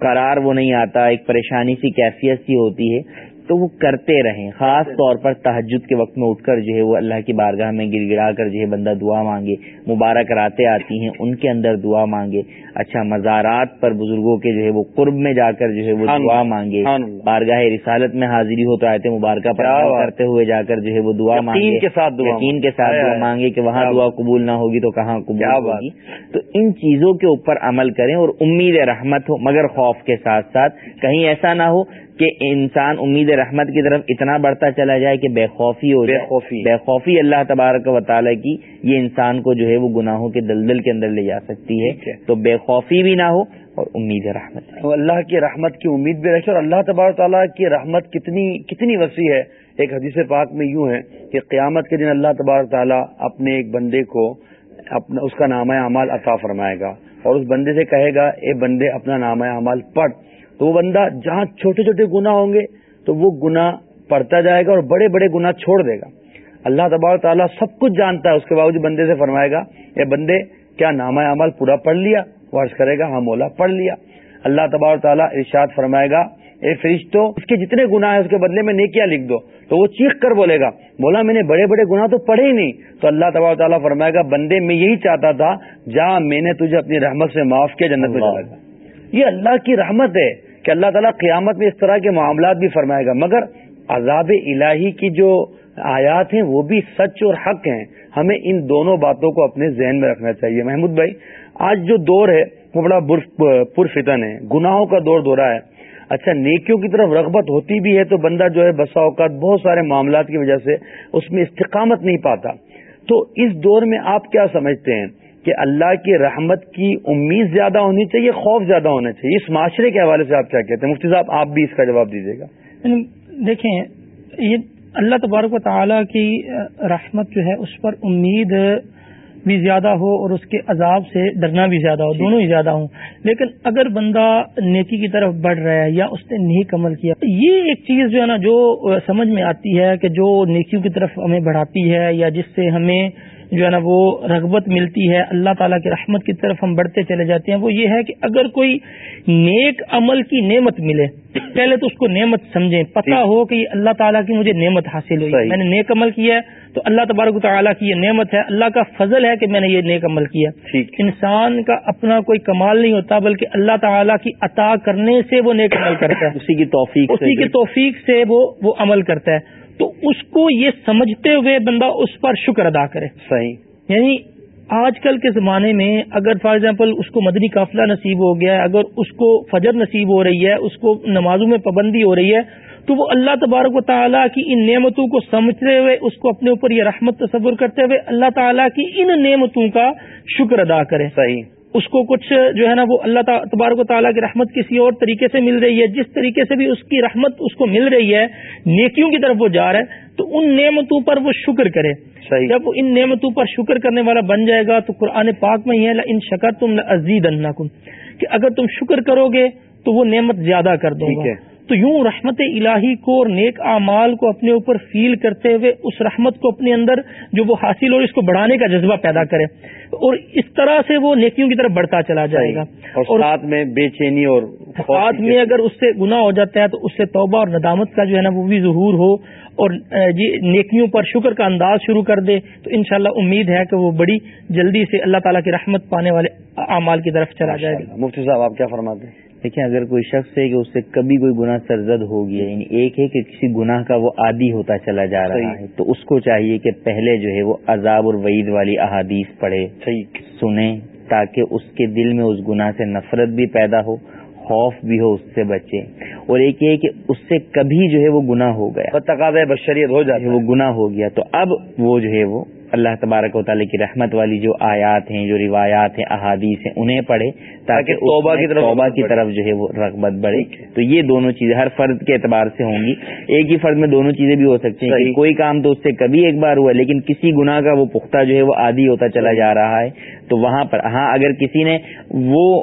قرار وہ نہیں آتا ایک پریشانی سی کیفیت سی ہوتی ہے۔ تو وہ کرتے رہیں خاص طور پر تحجد کے وقت میں اٹھ کر جو ہے وہ اللہ کی بارگاہ میں گر گرا کر جو ہے بندہ دعا مانگے مبارک راتیں آتی ہیں ان کے اندر دعا مانگے۔ اچھا مزارات پر بزرگوں کے جو ہے وہ قرب میں جا کر جو ہے وہ دعا مانگے۔ بارگاہ رسالت میں حاضری ہو تو آئے مبارکہ پر کرتے ہوئے جا کر جو ہے وہ دعا مانگے۔ کے ساتھ یقین کے ساتھ دعا مانگے کہ وہاں دعا قبول نہ ہوگی تو کہاں قبول ہوگی؟ تو ان چیزوں کے اوپر عمل کریں اور امید رحمت ہو مگر خوف کے ساتھ ساتھ کہیں ایسا نہ ہو کہ انسان امید رحمت کی طرف اتنا بڑھتا چلا جائے کہ بے خوفی ہو جائے۔ خوفی۔ بے خوفی اللہ تبارک و تعالیٰ کی یہ انسان کو جو ہے وہ گناہوں کے دلدل کے اندر لے جا سکتی ہے۔ تو بے خوفی بھی نہ ہو اور امید رحمت اللہ کی رحمت کی امید بھی رکھے اور اللہ تبارک تعالیٰ کی رحمت کتنی کتنی وسیع ہے۔ ایک حدیث پاک میں یوں ہے کہ قیامت کے دن اللہ تبارک تعالیٰ اپنے ایک بندے کو اپنا اس کا نامہ اعمال عطا فرمائے گا اور اس بندے سے کہے گا اے بندے اپنا نامہ اعمال پڑھ۔ تو وہ بندہ جہاں چھوٹے چھوٹے گنا ہوں گے تو وہ گنا پڑھتا جائے گا اور بڑے بڑے گنا چھوڑ دے گا۔ اللہ تبار تعالیٰ سب کچھ جانتا ہے، اس کے باوجود بندے سے فرمائے گا یہ بندے، کیا نامہ عمل؟ پورا پڑھ لیا؟ وہ عرض کرے گا ہاں مولا، پڑھ لیا۔ اللہ تبار تعالیٰ ارشاد فرمائے گا، اے فرشتوں اس کے جتنے گناہ ہیں اس کے بدلے میں نیکیاں لکھ دو۔ تو وہ چیخ کر بولے گا بولا میں نے بڑے بڑے گناہ تو پڑھے ہی نہیں۔ تو اللہ تبار تعالیٰ فرمائے گا، بندے، میں یہی چاہتا تھا جا میں نے تجھے اپنی رحمت سے معاف کیا، جنت میں چلا گا یہ اللہ کی رحمت ہے۔ کہ اللہ تعالیٰ قیامت میں اس طرح کے معاملات بھی فرمائے گا۔ مگر عذاب الہی کی جو آیات ہیں وہ بھی سچ اور حق ہیں۔ ہمیں ان دونوں باتوں کو اپنے ذہن میں رکھنا چاہیے۔ محمود بھائی، آج جو دور ہے، وہ بڑا پرفتن ہے۔ گناہوں کا دور دورہ ہے۔ اچھا نیکیوں کی طرف رغبت ہوتی بھی ہے تو بندہ جو ہے، بسا اوقات بہت سارے معاملات کی وجہ سے اس میں استقامت نہیں پاتا۔ تو اس دور میں آپ کیا سمجھتے ہیں؟ کہ اللہ کی رحمت کی امید زیادہ ہونی چاہیے خوف زیادہ ہونا چاہیے۔ اس معاشرے کے حوالے سے آپ کیا کہتے ہیں؟ مفتی صاحب آپ بھی اس کا جواب دیجیے گا۔ دیکھیں یہ اللہ تبارک و تعالیٰ کی رحمت جو ہے اس پر امید بھی زیادہ ہو اور اس کے عذاب سے ڈرنا بھی زیادہ ہو دونوں ہی زیادہ ہوں۔ لیکن اگر بندہ نیکی کی طرف بڑھ رہا ہے یا اس نے نیک عمل کیا یہ ایک چیز جو ہے نا جو سمجھ میں آتی ہے کہ جو نیکیوں کی طرف ہمیں بڑھاتی ہے یا جس سے ہمیں جو ہے نا وہ رغبت ملتی ہے اللہ تعالیٰ کی رحمت کی طرف ہم بڑھتے چلے جاتے ہیں وہ یہ ہے کہ اگر کوئی نیک عمل کی نعمت ملے پہلے تو اس کو نعمت سمجھیں پتہ ہو کہ یہ اللہ تعالیٰ کی مجھے نعمت حاصل ہوئی۔ میں نے نیک عمل کیا ہے تو اللہ تبارک تعالیٰ کی یہ نعمت ہے۔ اللہ کا فضل ہے کہ میں نے یہ نیک عمل کیا انسان کا اپنا کوئی کمال نہیں ہوتا بلکہ اللہ تعالیٰ کی عطا کرنے سے وہ نیک عمل کرتا ہے۔ اسی کی توفیق اسی کی توفیق سے وہ وہ عمل کرتا ہے۔ تو اس کو یہ سمجھتے ہوئے بندہ اس پر شکر ادا کرے۔ صحیح۔ یعنی آج کل کے زمانے میں اگر فار ایگزامپل اس کو مدنی قافلہ نصیب ہو گیا ہے اگر اس کو فجر نصیب ہو رہی ہے اس کو نمازوں میں پابندی ہو رہی ہے تو وہ اللہ تبارک و تعالیٰ کی ان نعمتوں کو سمجھتے ہوئے اس کو اپنے اوپر یہ رحمت تصور کرتے ہوئے اللہ تعالیٰ کی ان نعمتوں کا شکر ادا کرے۔ صحیح۔ اس کو کچھ جو ہے نا وہ اللہ تبارک و تعالیٰ کی رحمت کسی اور طریقے سے مل رہی ہے جس طریقے سے بھی اس کی رحمت اس کو مل رہی ہے نیکیوں کی طرف وہ جا رہا ہے تو ان نعمتوں پر وہ شکر کرے۔ صحیح۔ جب وہ ان نعمتوں پر شکر کرنے والا بن جائے گا تو قرآن پاک میں یہ ان شکر تم عزیز کہ اگر تم شکر کرو گے تو وہ نعمت زیادہ کر دو گے تو یوں رحمت الہی کو اور نیک اعمال کو اپنے اوپر فیل کرتے ہوئے اس رحمت کو اپنے اندر جو وہ حاصل ہو اس کو بڑھانے کا جذبہ پیدا کرے اور اس طرح سے وہ نیکیوں کی طرف بڑھتا چلا جائے گا اور ساتھ میں بے چینی اور ساتھ میں اگر اس سے گناہ ہو جاتا ہے تو اس سے توبہ اور ندامت کا جو ہے نا وہ بھی ظہور ہو اور جی نیکیوں پر شکر کا انداز شروع کر دے تو انشاءاللہ امید ہے کہ وہ بڑی جلدی سے اللہ تعالیٰ کی رحمت پانے والے اعمال کی طرف چلا جائے گا۔ مفتی صاحب آپ کیا فرماتے ہیں؟ دیکھیں اگر کوئی شخص ہے کہ اس سے کبھی کوئی گناہ سرزد ہو گیا یعنی ایک ہے کہ کسی گناہ کا وہ عادی ہوتا چلا جا رہا ہے تو اس کو چاہیے کہ پہلے جو ہے وہ عذاب اور وعید والی احادیث پڑھے سنیں تاکہ اس کے دل میں اس گناہ سے نفرت بھی پیدا ہو خوف بھی ہو اس سے بچے۔ اور ایک یہ کہ اس سے کبھی جو ہے وہ گناہ ہو گیا۔ تقاضۂ بشریت ہو جائے وہ گناہ ہو گیا۔ تو اب وہ جو ہے وہ اللہ تبارک و تعالیٰ کی رحمت والی جو آیات ہیں جو روایات ہیں احادیث ہیں انہیں پڑھے تاکہ توبہ کی طرف توبہ کی طرف جو ہے وہ رغبت بڑھے۔ تو یہ دونوں چیزیں ہر فرد کے اعتبار سے ہوں گی۔ ایک ہی فرد میں دونوں چیزیں بھی ہو سکتی ہیں کوئی کام تو اس سے کبھی ایک بار ہوا لیکن کسی گناہ کا وہ پختہ جو ہے وہ عادی ہوتا چلا جا رہا ہے۔ تو وہاں پر ہاں اگر کسی نے وہ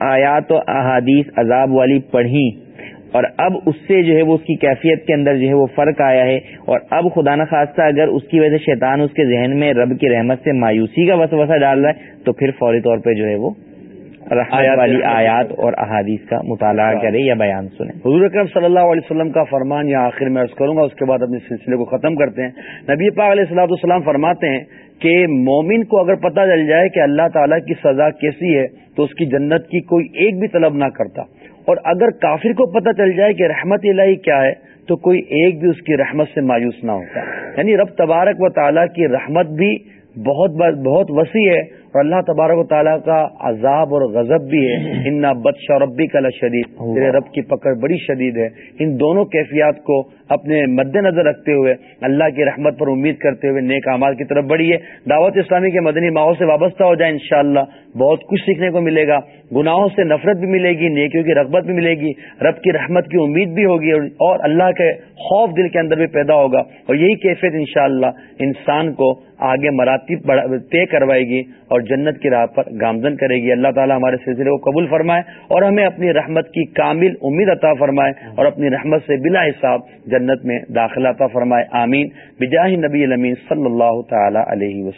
آیات و احادیث عذاب والی پڑھی اور اب اس سے جو ہے وہ اس کی کیفیت کے اندر جو ہے وہ فرق آیا ہے اور اب خدا نخواستہ اگر اس کی وجہ سے شیطان اس کے ذہن میں رب کی رحمت سے مایوسی کا وسوسہ ڈال رہا ہے تو پھر فوری طور پہ جو ہے وہ رحمت والی آیات اور احادیث کا مطالعہ کرے یا بیان سنیں۔ حضور اکرم صلی اللہ علیہ وسلم کا فرمان یا آخر میں عرض کروں گا اس کے بعد اپنے سلسلے کو ختم کرتے ہیں۔ نبی پاک علیہ السلاۃ السلام فرماتے ہیں کہ مومن کو اگر پتہ چل جائے کہ اللہ تعالیٰ کی سزا کیسی ہے تو اس کی جنت کی کوئی ایک بھی طلب نہ کرتا۔ اور اگر کافر کو پتہ چل جائے کہ رحمت الہی کیا ہے تو کوئی ایک بھی اس کی رحمت سے مایوس نہ ہوتا۔ یعنی رب تبارک و تعالیٰ کی رحمت بھی بہت بہت وسیع ہے اور اللہ تبارک و تعالیٰ کا عذاب اور غضب بھی ہے۔ ان بد شوربی کا شدید تیرے رب کی پکڑ بڑی شدید ہے۔ ان دونوں کیفیات کو اپنے مد نظر رکھتے ہوئے، اللہ کی رحمت پر امید کرتے ہوئے نیک امال کی طرف بڑھی ہے دعوت اسلامی کے مدنی ماحول سے وابستہ ہو جائے انشاءاللہ، بہت کچھ سیکھنے کو ملے گا۔ گناہوں سے نفرت بھی ملے گی، نیکیوں کی رغبت بھی ملے گی۔ رب کی رحمت کی امید بھی ہوگی اور اللہ کے خوف دل کے اندر بھی پیدا ہوگا۔ اور یہی کیفیت انشاءاللہ انسان کو آگے مراتب طے کروائے گی اور جنت کی راہ پر گامزن کرے گی۔ اللہ تعالیٰ ہمارے سلسلے کو قبول فرمائے اور ہمیں اپنی رحمت کی کامل امید عطا فرمائے اور اپنی رحمت سے بلا حساب جنت میں داخلہ عطا فرمائے. آمین. بجاہ نبی صلی اللہ تعالی علیہ وسلم.